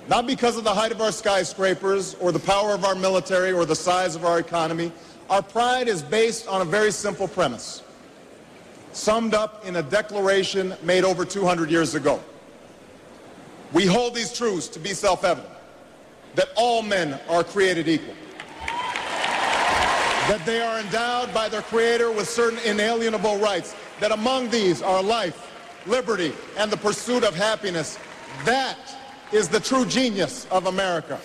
Not because of the height of our skyscrapers or the power of our military or the size of our economy. Our pride is based on a very simple premise, summed up in a declaration made over 200 years ago. We hold these truths to be self-evident, that all men are created equal that they are endowed by their Creator with certain inalienable rights, that among these are life, liberty, and the pursuit of happiness. That is the true genius of America.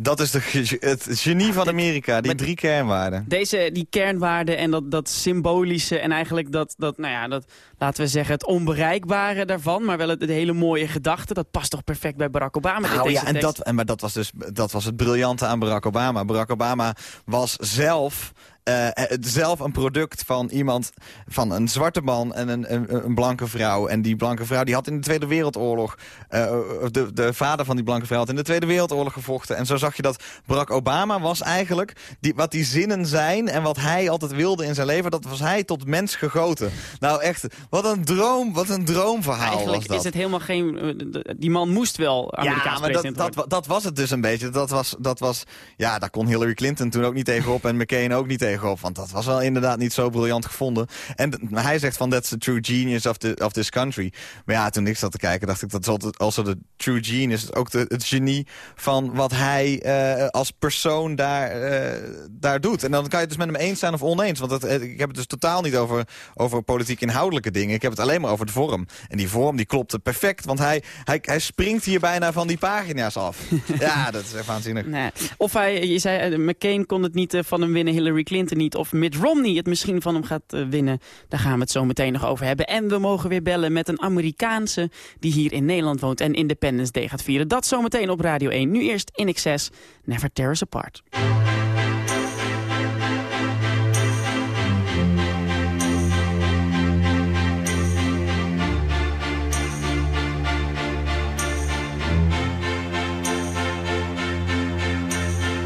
Dat is de, het genie van Amerika, die drie kernwaarden. Deze, die kernwaarden en dat, dat symbolische en eigenlijk dat, dat, nou ja, dat, laten we zeggen, het onbereikbare daarvan, maar wel het, hele mooie gedachte, dat past toch perfect bij Barack Obama. Nou ja, en tekst. dat, en, maar dat was dus dat was het briljante aan Barack Obama. Barack Obama was zelf, eh, zelf een product van iemand, van een zwarte man en een, een, een blanke vrouw. En die blanke vrouw die had in de Tweede Wereldoorlog, eh, de, de vader van die blanke vrouw had in de Tweede Wereldoorlog gevochten. En zo zag je dat Barack Obama was eigenlijk, die, wat die zinnen zijn en wat hij altijd wilde in zijn leven, dat was hij tot mens gegoten. Nou echt, wat een droom, wat een droomverhaal Eigenlijk was dat. is het helemaal geen... eh, Die man moest wel Amerikaans ja, maar dat, dat, dat was het dus een beetje. Dat was, dat was, ja, daar kon Hillary Clinton toen ook niet tegenop en McCain ook niet tegenop. Want dat was wel inderdaad niet zo briljant gevonden. En hij zegt van, that's the true genius of, the, of this country. Maar ja, toen ik zat te kijken, dacht ik, dat is altijd also de true genius. Ook de, het genie van wat hij eh, als persoon daar, eh, daar doet. En dan kan je het dus met hem eens zijn of oneens. Want eh, ik heb het dus totaal niet over, over politiek inhoudelijke dingen. Ik heb het alleen maar over de vorm. En die vorm die klopte perfect. Want hij, hij, hij springt hier bijna van die pagina's af. ja, dat is echt waanzinnig. Nee. Of hij, je zei, eh, McCain kon het niet eh, van hem winnen, Hillary Clinton niet. Of Mitt Romney het misschien van hem gaat eh, winnen. Daar gaan we het zo meteen nog over hebben. En we mogen weer bellen met een Amerikaanse die hier in Nederland woont en Independence Day gaat vieren. Dat zometeen op Radio 1. Nu eerst In Excess, Never Tear Us Apart.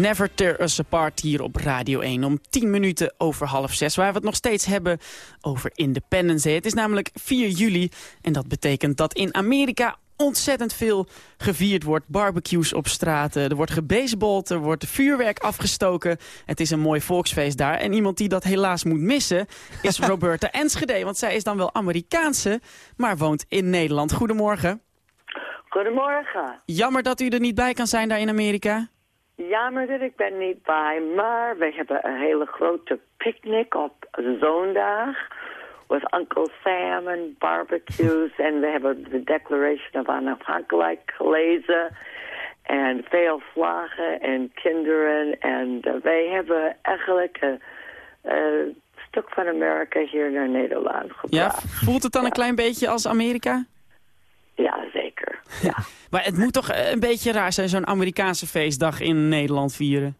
Never Tear Us Apart hier op Radio 1 om 10 minuten over half 6. Waar we het nog steeds hebben over Independence Day. Het is namelijk 4 juli en dat betekent dat in Amerika ontzettend veel gevierd wordt. Barbecues op straten, er wordt gebaseballed, er wordt vuurwerk afgestoken. Het is een mooi volksfeest daar. En iemand die dat helaas moet missen is Roberta Enschede. Want zij is dan wel Amerikaanse, maar woont in Nederland. Goedemorgen. Goedemorgen. Jammer dat u er niet bij kan zijn daar in Amerika. Jammer dat ik ben niet bij, maar we hebben een hele grote picknick op zondag. With Uncle Sam en barbecues. en we hebben de Declaration of Onafhankelijkheid gelezen. En veel vlaggen en kinderen. En eh, wij hebben eigenlijk een eh, stuk van Amerika hier naar Nederland Ja, gebracht. voelt het dan een klein beetje als Amerika? Ja, zeker. Maar het moet toch eh, een beetje raar zijn, zo'n Amerikaanse feestdag in Nederland vieren?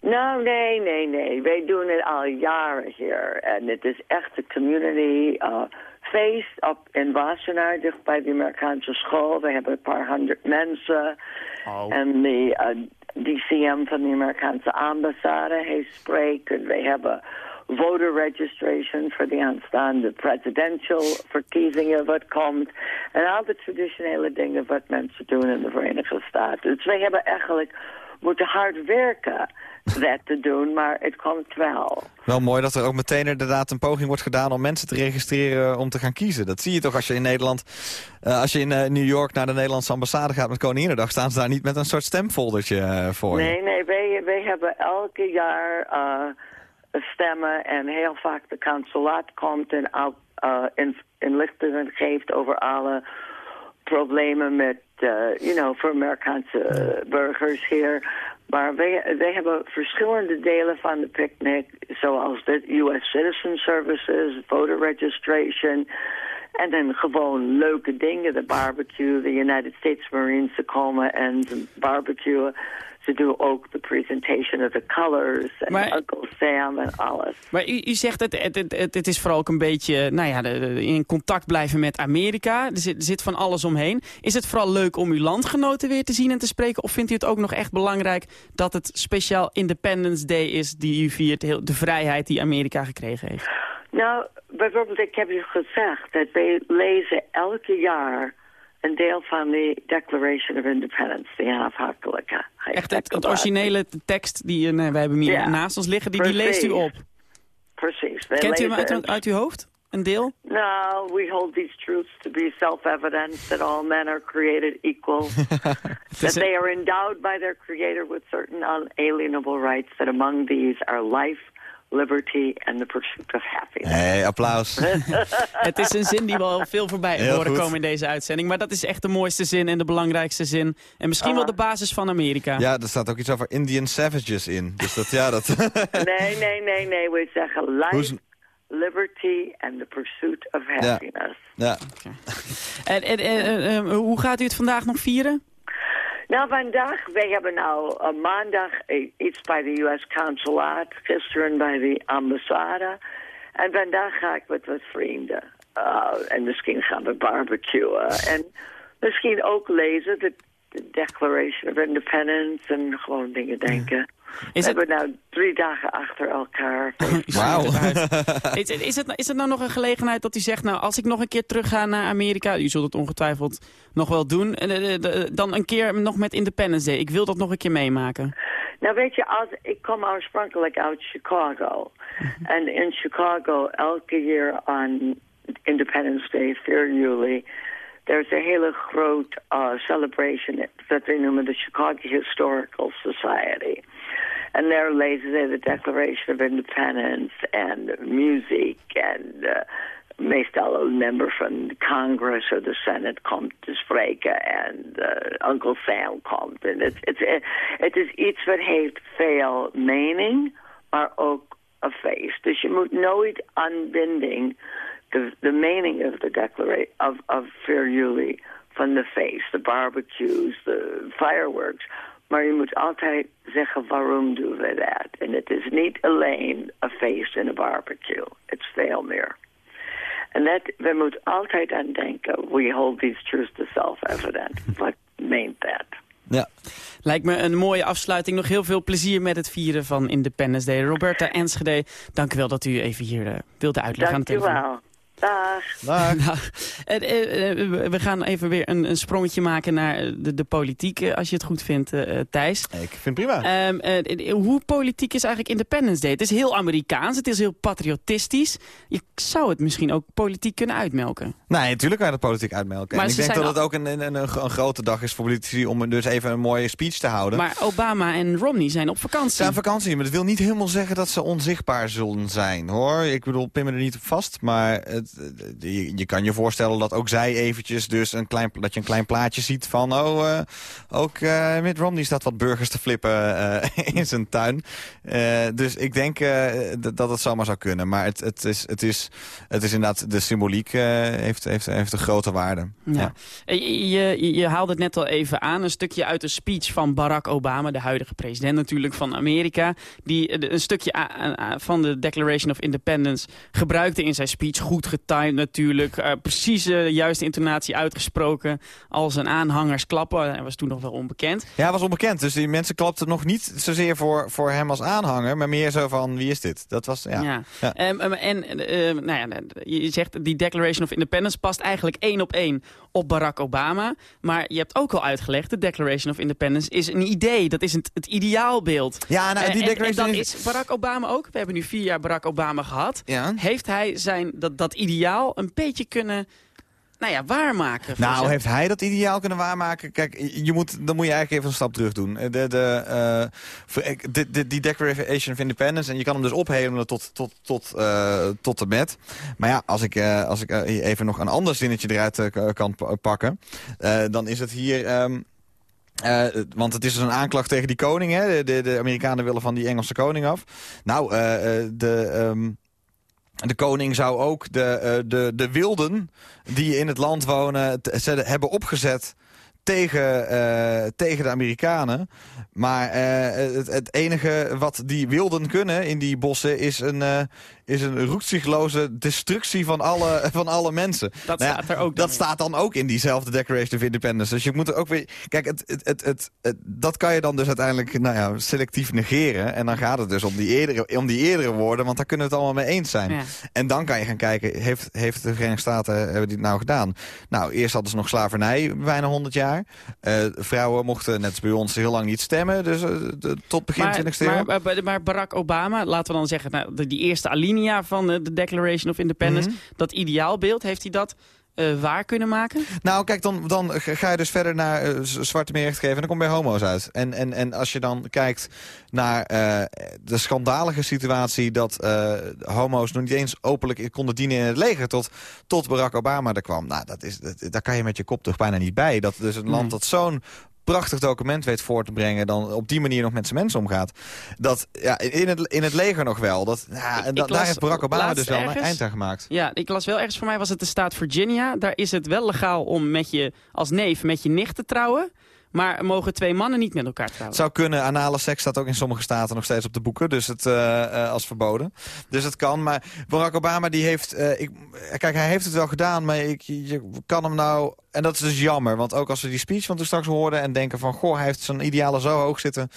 Nou, nee, nee, nee. Wij doen het al jaren hier. En het is echt een community uh, feest op in Wassenaar, dicht bij de Amerikaanse school. We hebben een paar honderd mensen. En de uh, DCM van de Amerikaanse ambassade, hij spreekt. En we hebben voter registration voor de aanstaande presidential verkiezingen wat komt. En al de traditionele dingen wat mensen doen in de Verenigde Staten. Dus wij hebben eigenlijk moeten hard werken dat te doen, maar het komt wel. Wel mooi dat er ook meteen inderdaad een poging wordt gedaan... om mensen te registreren om te gaan kiezen. Dat zie je toch als je in Nederland... eh, als je in eh, New York naar de Nederlandse ambassade gaat met Koninginnedag... staan ze daar niet met een soort stemfoldertje eh, voor je. Nee, nee, wij, wij hebben elke jaar uh, stemmen en heel vaak de consulaat komt en uh, in, inlichtingen geeft over alle problemen met, uh, you know, voor Amerikaanse burgers hier. Maar wij, wij hebben verschillende delen van de picnic, zoals de US Citizen Services, voter registration... En dan gewoon leuke dingen, de barbecue, de United States Marines ze komen en barbecuen. Ze doen ook de presentation of the colors en Maar- Uncle Sam en alles. Maar u, u zegt het, het, het, het, het is vooral ook een beetje nou ja, de- de- in contact blijven met Amerika. Er zit, er zit van alles omheen. Is het vooral leuk om uw landgenoten weer te zien en te spreken? Of vindt u het ook nog echt belangrijk dat het speciaal Independence Day is die u viert? heel- De vrijheid die Amerika gekregen heeft. Nou, bijvoorbeeld, ik heb u gezegd dat wij lezen elke jaar een deel van de Declaration of Independence, de onafhankelijke. Echt het, het originele tekst die eh, wij hebben hier Ja. naast ons liggen, die, die leest u op. Precies. wij Kent u hem uit, uit uw hoofd? Een deel? No, we hold these truths to be self-evident that all men are created equal, that they are endowed by their creator with certain unalienable rights, that among these are life, liberty, and the pursuit of happiness. Hey, applaus. Het is een zin die we al veel voorbij Heel horen goed. komen in deze uitzending. Maar dat is echt de mooiste zin en de belangrijkste zin. En misschien wel de basis van Amerika. Ja, er staat ook iets over Indian savages in. Dus dat, ja, dat... nee, nee, nee, nee. We zeggen life, liberty, and the pursuit of happiness. ja. En, en, en, eh, eh, hoe gaat u het vandaag nog vieren? Nou, vandaag, wij hebben nou uh, maandag eh, iets bij de US consulaat, gisteren bij de ambassade. En vandaag ga ik met wat vrienden. Uh, en misschien gaan we barbecuen. en misschien ook lezen, de, de Declaration of Independence en gewoon dingen denken. Is we het- hebben nou drie dagen achter elkaar. Wauw. Is, is, het, is het nou nog een gelegenheid dat u zegt... nou, als ik nog een keer terug ga naar Amerika... u zult het ongetwijfeld nog wel doen... eh, dan een keer nog met Independence Day. Ik wil dat nog een keer meemaken. Nou weet je, als, ik kom oorspronkelijk uit Chicago. En in Chicago, elke jaar on Independence Day, 4 juli... there's een hele groot uh, celebration dat we noemen de Chicago Historical Society. En there lezen ze de Declaration of Independence and music and uh, meestal een member de Congress or the Senate komt te spreken en uh, Uncle Sam komt. En het, het, het is iets wat heeft veel mening, maar ook een feest. Dus je moet nooit aanbinding de, de mening of the declaration of, of 4 juli van de feest, de barbecues, the fireworks. Maar je moet altijd zeggen waarom doen we dat. En het is niet alleen een feest en een barbecue. Het is veel meer. En dat, we moeten altijd aan denken, we hold these truths to self-evident. What meant that? Ja. Lijkt me een mooie afsluiting. Nog heel veel plezier met het vieren van Independence Day. Roberta Enschede, dank u wel dat u even hier eh, wilde uitleggen aan Dank u wel. Dag. Dag. Dag. Eh, eh, we- gaan even weer een, een sprongetje maken naar eh, de, de politiek, als je het goed vindt, Thijs. Ik vind het prima. Ehm, eh, eh, hoe politiek is eigenlijk Independence Day? Het is heel Amerikaans, het is heel patriotistisch. Je zou het misschien ook politiek kunnen uitmelken. Nee, natuurlijk kan je dat politiek uitmelken. Maar en ik denk dat het ook een, een, een, een grote dag is voor politici om dus even een mooie speech te houden. Maar Obama en Romney zijn op vakantie. Ze zijn vakantie, maar dat wil niet helemaal zeggen dat ze onzichtbaar zullen zijn, hoor. Ik bedoel, pin me er niet op vast, maar het, je, je kan je voorstellen dat ook zij eventjes dus een klein, dat je een klein plaatje ziet van, oh, eh, ook Mitt Romney staat wat burgers te flippen eh, in zijn tuin. Dus ik denk dat dat het zomaar zou kunnen, maar het, het, is, het, is, het is inderdaad, de symboliek heeft, heeft, heeft een grote waarde. Ja. Je, je, haalde het net al even aan, een stukje uit de speech van Barack Obama, de huidige president natuurlijk van Amerika, die een stukje van de Declaration of Independence gebruikte in zijn speech, goed getimed natuurlijk. eh, precies de juiste intonatie uitgesproken als zijn aanhangers klappen. Hij was toen nog wel onbekend. Ja, hij was onbekend. Dus die mensen klapten nog niet zozeer voor, voor hem als aanhanger... maar meer zo van, wie is dit? Dat was, ja. Ja. Ja. Ehm, ehm, en eh, nou ja, je zegt die Declaration of Independence past eigenlijk één op één op Barack Obama. Maar je hebt ook al uitgelegd, de Declaration of Independence is een idee. Dat is het, het ideaalbeeld. Ja, nou, Eh, die en- Declaration en, dat is- is Barack Obama ook. We hebben nu vier jaar Barack Obama gehad. Ja. Heeft hij zijn, dat, dat ideaal een beetje kunnen nou ja, waarmaken? Nou, heeft hij dat ideaal kunnen waarmaken? Kijk, je moet, dan moet je eigenlijk even een stap terug doen. De, de, eh, de, de, die Declaration of Independence, en je kan hem dus ophemelen tot, tot, tot, eh, tot de met. Maar ja, als ik, eh, als ik eh, even nog een ander zinnetje eruit eh, kan pa- pakken... eh, dan is het hier... ehm, eh, want het is dus een aanklacht tegen die koning. Hè? De, de, de Amerikanen willen van die Engelse koning af. Nou, eh, eh, de... ehm, de koning zou ook de, eh, de, de wilden die in het land wonen hebben opgezet tegen, eh, tegen de Amerikanen. Maar eh, het, het enige wat die wilden kunnen in die bossen is een, is een roekzichtloze destructie van alle, van alle mensen. Dat Nou ja, staat er ook dan Dat in. staat dan ook in diezelfde Declaration of Independence. Dus je moet er ook weer... Kijk, het, het, het, het, het- dat kan je dan dus uiteindelijk nou ja, selectief negeren. En dan gaat het dus om die eerdere, om die eerdere woorden, want daar kunnen we het allemaal mee eens zijn. Ja. En dan kan je gaan kijken, heeft, heeft de Verenigde Staten hebben die het nou gedaan? Nou, eerst hadden ze nog slavernij, bijna 100 jaar. Eh, vrouwen mochten, net als bij ons, heel lang niet stemmen. Dus eh, de- tot begin maar, 20e eeuw. maar, maar, Barack Obama, laten we dan zeggen, nou, die eerste alinea van eh, de Declaration of Independence, Mhm. dat ideaalbeeld, heeft hij dat eh, waar kunnen maken? Nou, kijk, dan, dan ga je dus verder naar eh, zwarte meer geven. En dan kom je bij homo's uit. En, en, en als je dan kijkt naar eh, de schandalige situatie... dat eh, homo's nog niet eens openlijk konden dienen in het leger... tot, tot Barack Obama er kwam. Nou, dat is, dat, daar kan je met je kop toch bijna niet bij. Dat dus een land dat zo'n prachtig document weet voor te brengen... dan op die manier nog met zijn mensen omgaat. Dat, ja, in het, in het leger nog wel. Dat, ja, en da- daar heeft Barack Obama dus wel een eind aan gemaakt. Ja, ik las wel ergens, voor mij was het de staat Virginia. Daar is het wel legaal om met je, als neef met je nicht te trouwen. Maar mogen twee mannen niet met elkaar trouwen. Het zou kunnen. Anale seks staat ook in sommige staten nog steeds op de boeken. Dus het eh, als verboden. Dus het kan. Maar Barack Obama die heeft... eh, ik, kijk, hij heeft het wel gedaan. Maar ik, je kan hem nou... En dat is dus jammer. Want ook als we die speech van toen straks hoorden... en denken van... Goh, hij heeft zijn idealen zo hoog zitten.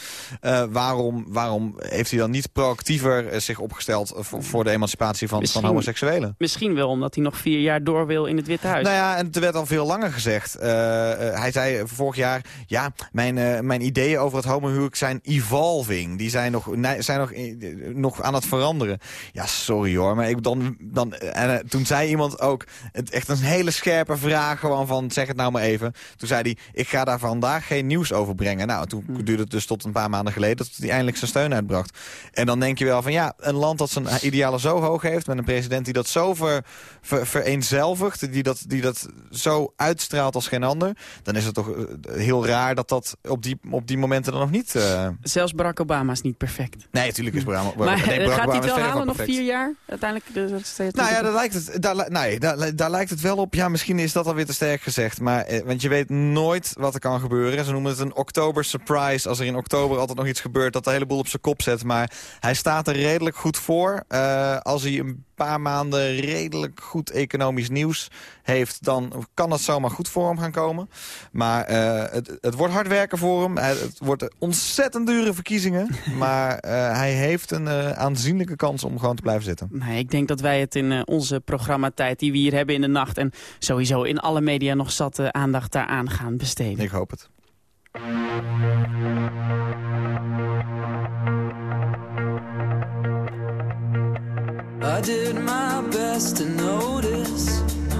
waarom, waarom heeft hij dan niet proactiever zich opgesteld... voor, voor de emancipatie van, van homoseksuelen? Misschien wel omdat hij nog vier jaar door wil in het Witte Huis. Nou ja, en er werd al veel langer gezegd. Hij zei vorig jaar, ja, mijn, eh, mijn ideeën over het homohuwelijk zijn evolving. Die zijn nog, zijn nog, eh, nog aan het veranderen. Ja, sorry hoor, maar ik dan, dan, en, eh, toen zei iemand ook, het, echt een hele scherpe vraag gewoon van, zeg het nou maar even. Toen zei hij, ik ga daar vandaag geen nieuws over brengen. Nou, toen duurde het dus tot een paar maanden geleden dat hij eindelijk zijn steun uitbracht. En dan denk je wel van, ja, een land dat zijn idealen zo hoog heeft, met een president die dat zo ver, ver- vereenzelvigt, die dat, die dat zo uitstraalt als geen ander, dan is het toch eh, heel raar dat dat op die, op die momenten dan nog niet... eh, Zelfs Barack Obama is niet perfect. Nee, natuurlijk is Barack, Maar nee, eh, Barack gaat hij Obama het is wel halen, nog vier jaar? Uiteindelijk, de, de- de- Nou ja, daar lijkt, het, daar, nee, daar, daar lijkt het wel op. Ja, misschien is dat alweer te sterk gezegd. Maar, eh, want je weet nooit wat er kan gebeuren. Ze noemen het een oktober surprise. Als er in oktober altijd nog iets gebeurt dat de hele boel op zijn kop zet. Maar hij staat er redelijk goed voor. Als hij een paar maanden redelijk goed economisch nieuws heeft... dan kan het zomaar goed voor hem gaan komen. Maar eh, het, het wordt hard werken voor hem. Het wordt ontzettend dure verkiezingen. maar eh, hij heeft een eh, aanzienlijke kans om gewoon te blijven zitten. Nee, ik denk dat wij het in onze programmatijd die we hier hebben in de nacht... en sowieso in alle media nog zat aandacht daaraan gaan besteden. Ik hoop het. I did my best to notice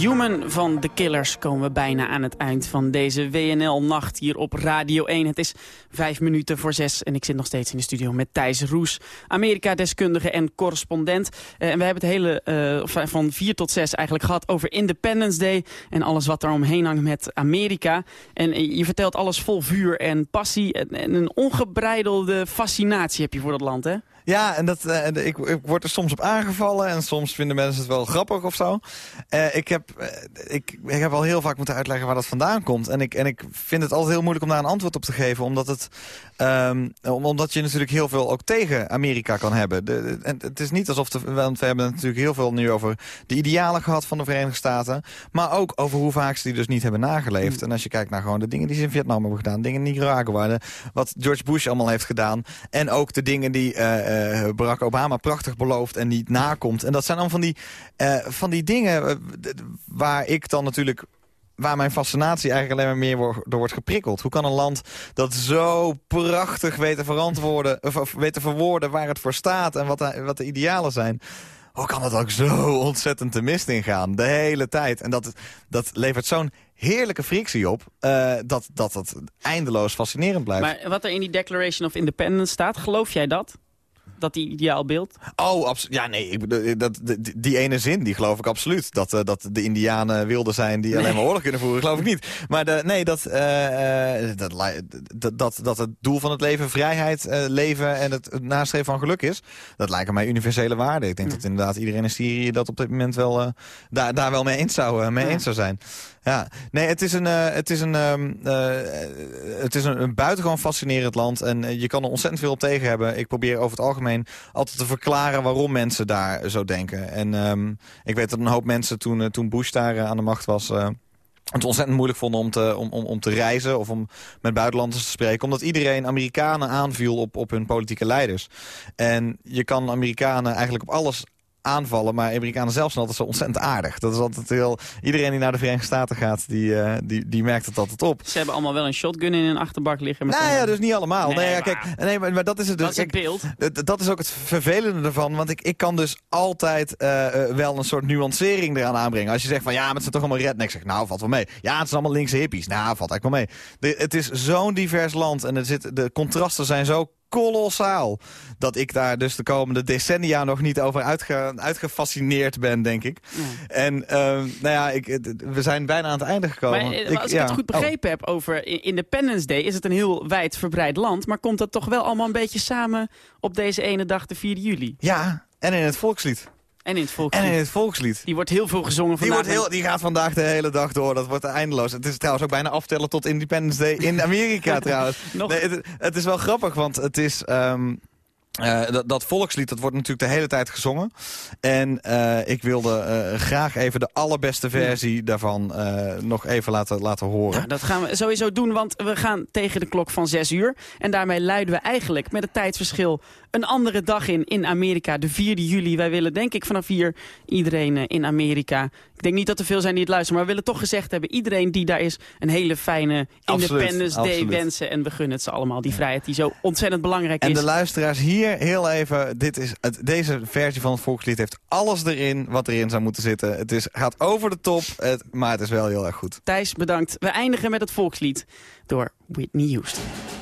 Human van The Killers komen we bijna aan het eind van deze WNL-nacht hier op Radio 1. Het is vijf minuten voor zes en ik zit nog steeds in de studio met Thijs Roes, Amerika-deskundige en correspondent. Eh, en we hebben het hele of van vier tot zes eigenlijk gehad over Independence Day en alles wat er omheen hangt met Amerika. En je vertelt alles vol vuur en passie en een ongebreidelde fascinatie heb je voor dat land, hè? Ja, en dat, eh, ik, ik word er soms op aangevallen en soms vinden mensen het wel grappig of zo. Eh, ik, heb, eh, ik, ik heb al heel vaak moeten uitleggen waar dat vandaan komt. En ik, en ik vind het altijd heel moeilijk om daar een antwoord op te geven. Omdat, het, ehm, om- omdat je natuurlijk heel veel ook tegen Amerika kan hebben. De, de- en het is niet alsof, de, want we hebben het natuurlijk heel veel nu over de idealen gehad van de Verenigde Staten. Maar ook over hoe vaak ze die dus niet hebben nageleefd. En als je kijkt naar gewoon de dingen die ze in Vietnam hebben gedaan. Dingen in Nicaragua, de- wat George Bush allemaal heeft gedaan. En ook de dingen die eh, Barack Obama prachtig belooft en niet nakomt. En dat zijn allemaal van die, eh, van die dingen eh, waar ik dan natuurlijk waar mijn fascinatie eigenlijk alleen maar meer door wordt geprikkeld. Hoe kan een land dat zo prachtig weet te, verantwoorden, of, weet te verwoorden waar het voor staat en wat de, wat de idealen zijn... Hoe kan dat ook zo ontzettend de mist ingaan? De hele tijd. En dat, dat levert zo'n heerlijke frictie op... dat, dat dat eindeloos fascinerend blijft. Maar wat er in die Declaration of Independence staat, geloof jij dat? Dat ideaalbeeld? Oh, absoluut. Ja, nee, ik, bedoel, dat, die, die ene zin, die geloof ik absoluut. Dat, uh, dat de indianen wilden zijn die alleen maar oorlog kunnen voeren, geloof ik niet. Maar de, nee, dat, uh, uh, dat, dat, dat het doel van het leven vrijheid, leven en het, het, nastreven van geluk is, dat lijken mij universele waarden. Ik denk ja. dat inderdaad iedereen in Syrië dat op dit moment wel, daar, daar wel mee eens zou, mee ja. eens zou zijn. Ja, nee, het is een, uh, het is een, um, uh, het is een, buitengewoon fascinerend land. En uh, je kan er ontzettend veel op tegen hebben. Ik probeer over het algemeen altijd te verklaren waarom mensen daar zo denken. En um, ik weet dat een hoop mensen toen, toen Bush daar aan de macht was het ontzettend moeilijk vonden om te, om, om te reizen of om met buitenlanders te spreken. Omdat iedereen Amerikanen aanviel op, op hun politieke leiders. En je kan Amerikanen eigenlijk op alles aanvallen. Maar Amerikanen zelf zijn altijd zo ontzettend aardig. Dat is altijd heel... Iedereen die naar de Verenigde Staten gaat, die, uh, die, die merkt het altijd op. Ze hebben allemaal wel een shotgun in hun achterbak liggen. Met nou ja, dus niet allemaal. Nee, nee, ja, kijk, nee maar, maar, dat is het dus. Dat is het beeld. Dat is ook het vervelende ervan. Want ik, ik kan dus altijd uh, uh, wel een soort nuancering eraan aanbrengen. Als je zegt van ja, maar het zijn toch allemaal rednecks. Zeg, nou, valt wel mee. Ja, het zijn allemaal linkse hippies. Nou, valt eigenlijk wel mee. De, het is zo'n divers land. En er zit, de contrasten zijn zo kolossaal. Dat ik daar dus de komende decennia nog niet over uitge, uitgefascineerd ben, denk ik. Ja. En uh, nou ja, ik, we zijn bijna aan het einde gekomen. Maar, ik, als ik ja. het goed begrepen oh. heb over Independence Day... is het een heel wijdverbreid land. Maar komt dat toch wel allemaal een beetje samen op deze ene dag, de 4 juli? Ja, en in het volkslied. En in het volkslied. En in het volkslied. Die wordt heel veel gezongen die, vandaag. wordt heel, die gaat vandaag de hele dag door. Dat wordt eindeloos. Het is trouwens ook bijna aftellen tot Independence Day in Amerika trouwens. Nog? Nee, het, het, is wel grappig, want het is... Um, uh, dat, dat, volkslied dat wordt natuurlijk de hele tijd gezongen. En uh, ik wilde uh, graag even de allerbeste versie ja. daarvan nog even laten, laten horen. Nou, dat gaan we sowieso doen, want we gaan tegen de klok van 6 uur. En daarmee luiden we eigenlijk met het tijdsverschil een andere dag in in Amerika. De 4 juli. Wij willen denk ik vanaf hier iedereen in Amerika... Ik denk niet dat er veel zijn die het luisteren, maar we willen toch gezegd hebben... iedereen die daar is een hele fijne absoluut, Independence Day absoluut. wensen. En we gunnen het ze allemaal, die vrijheid die zo ontzettend belangrijk en is. En de luisteraars heel even... Dit is het, deze versie van het volkslied heeft alles erin wat erin zou moeten zitten. Het is, gaat over de top, maar het is wel heel erg goed. Thijs, bedankt. We eindigen met het volkslied door Whitney Houston.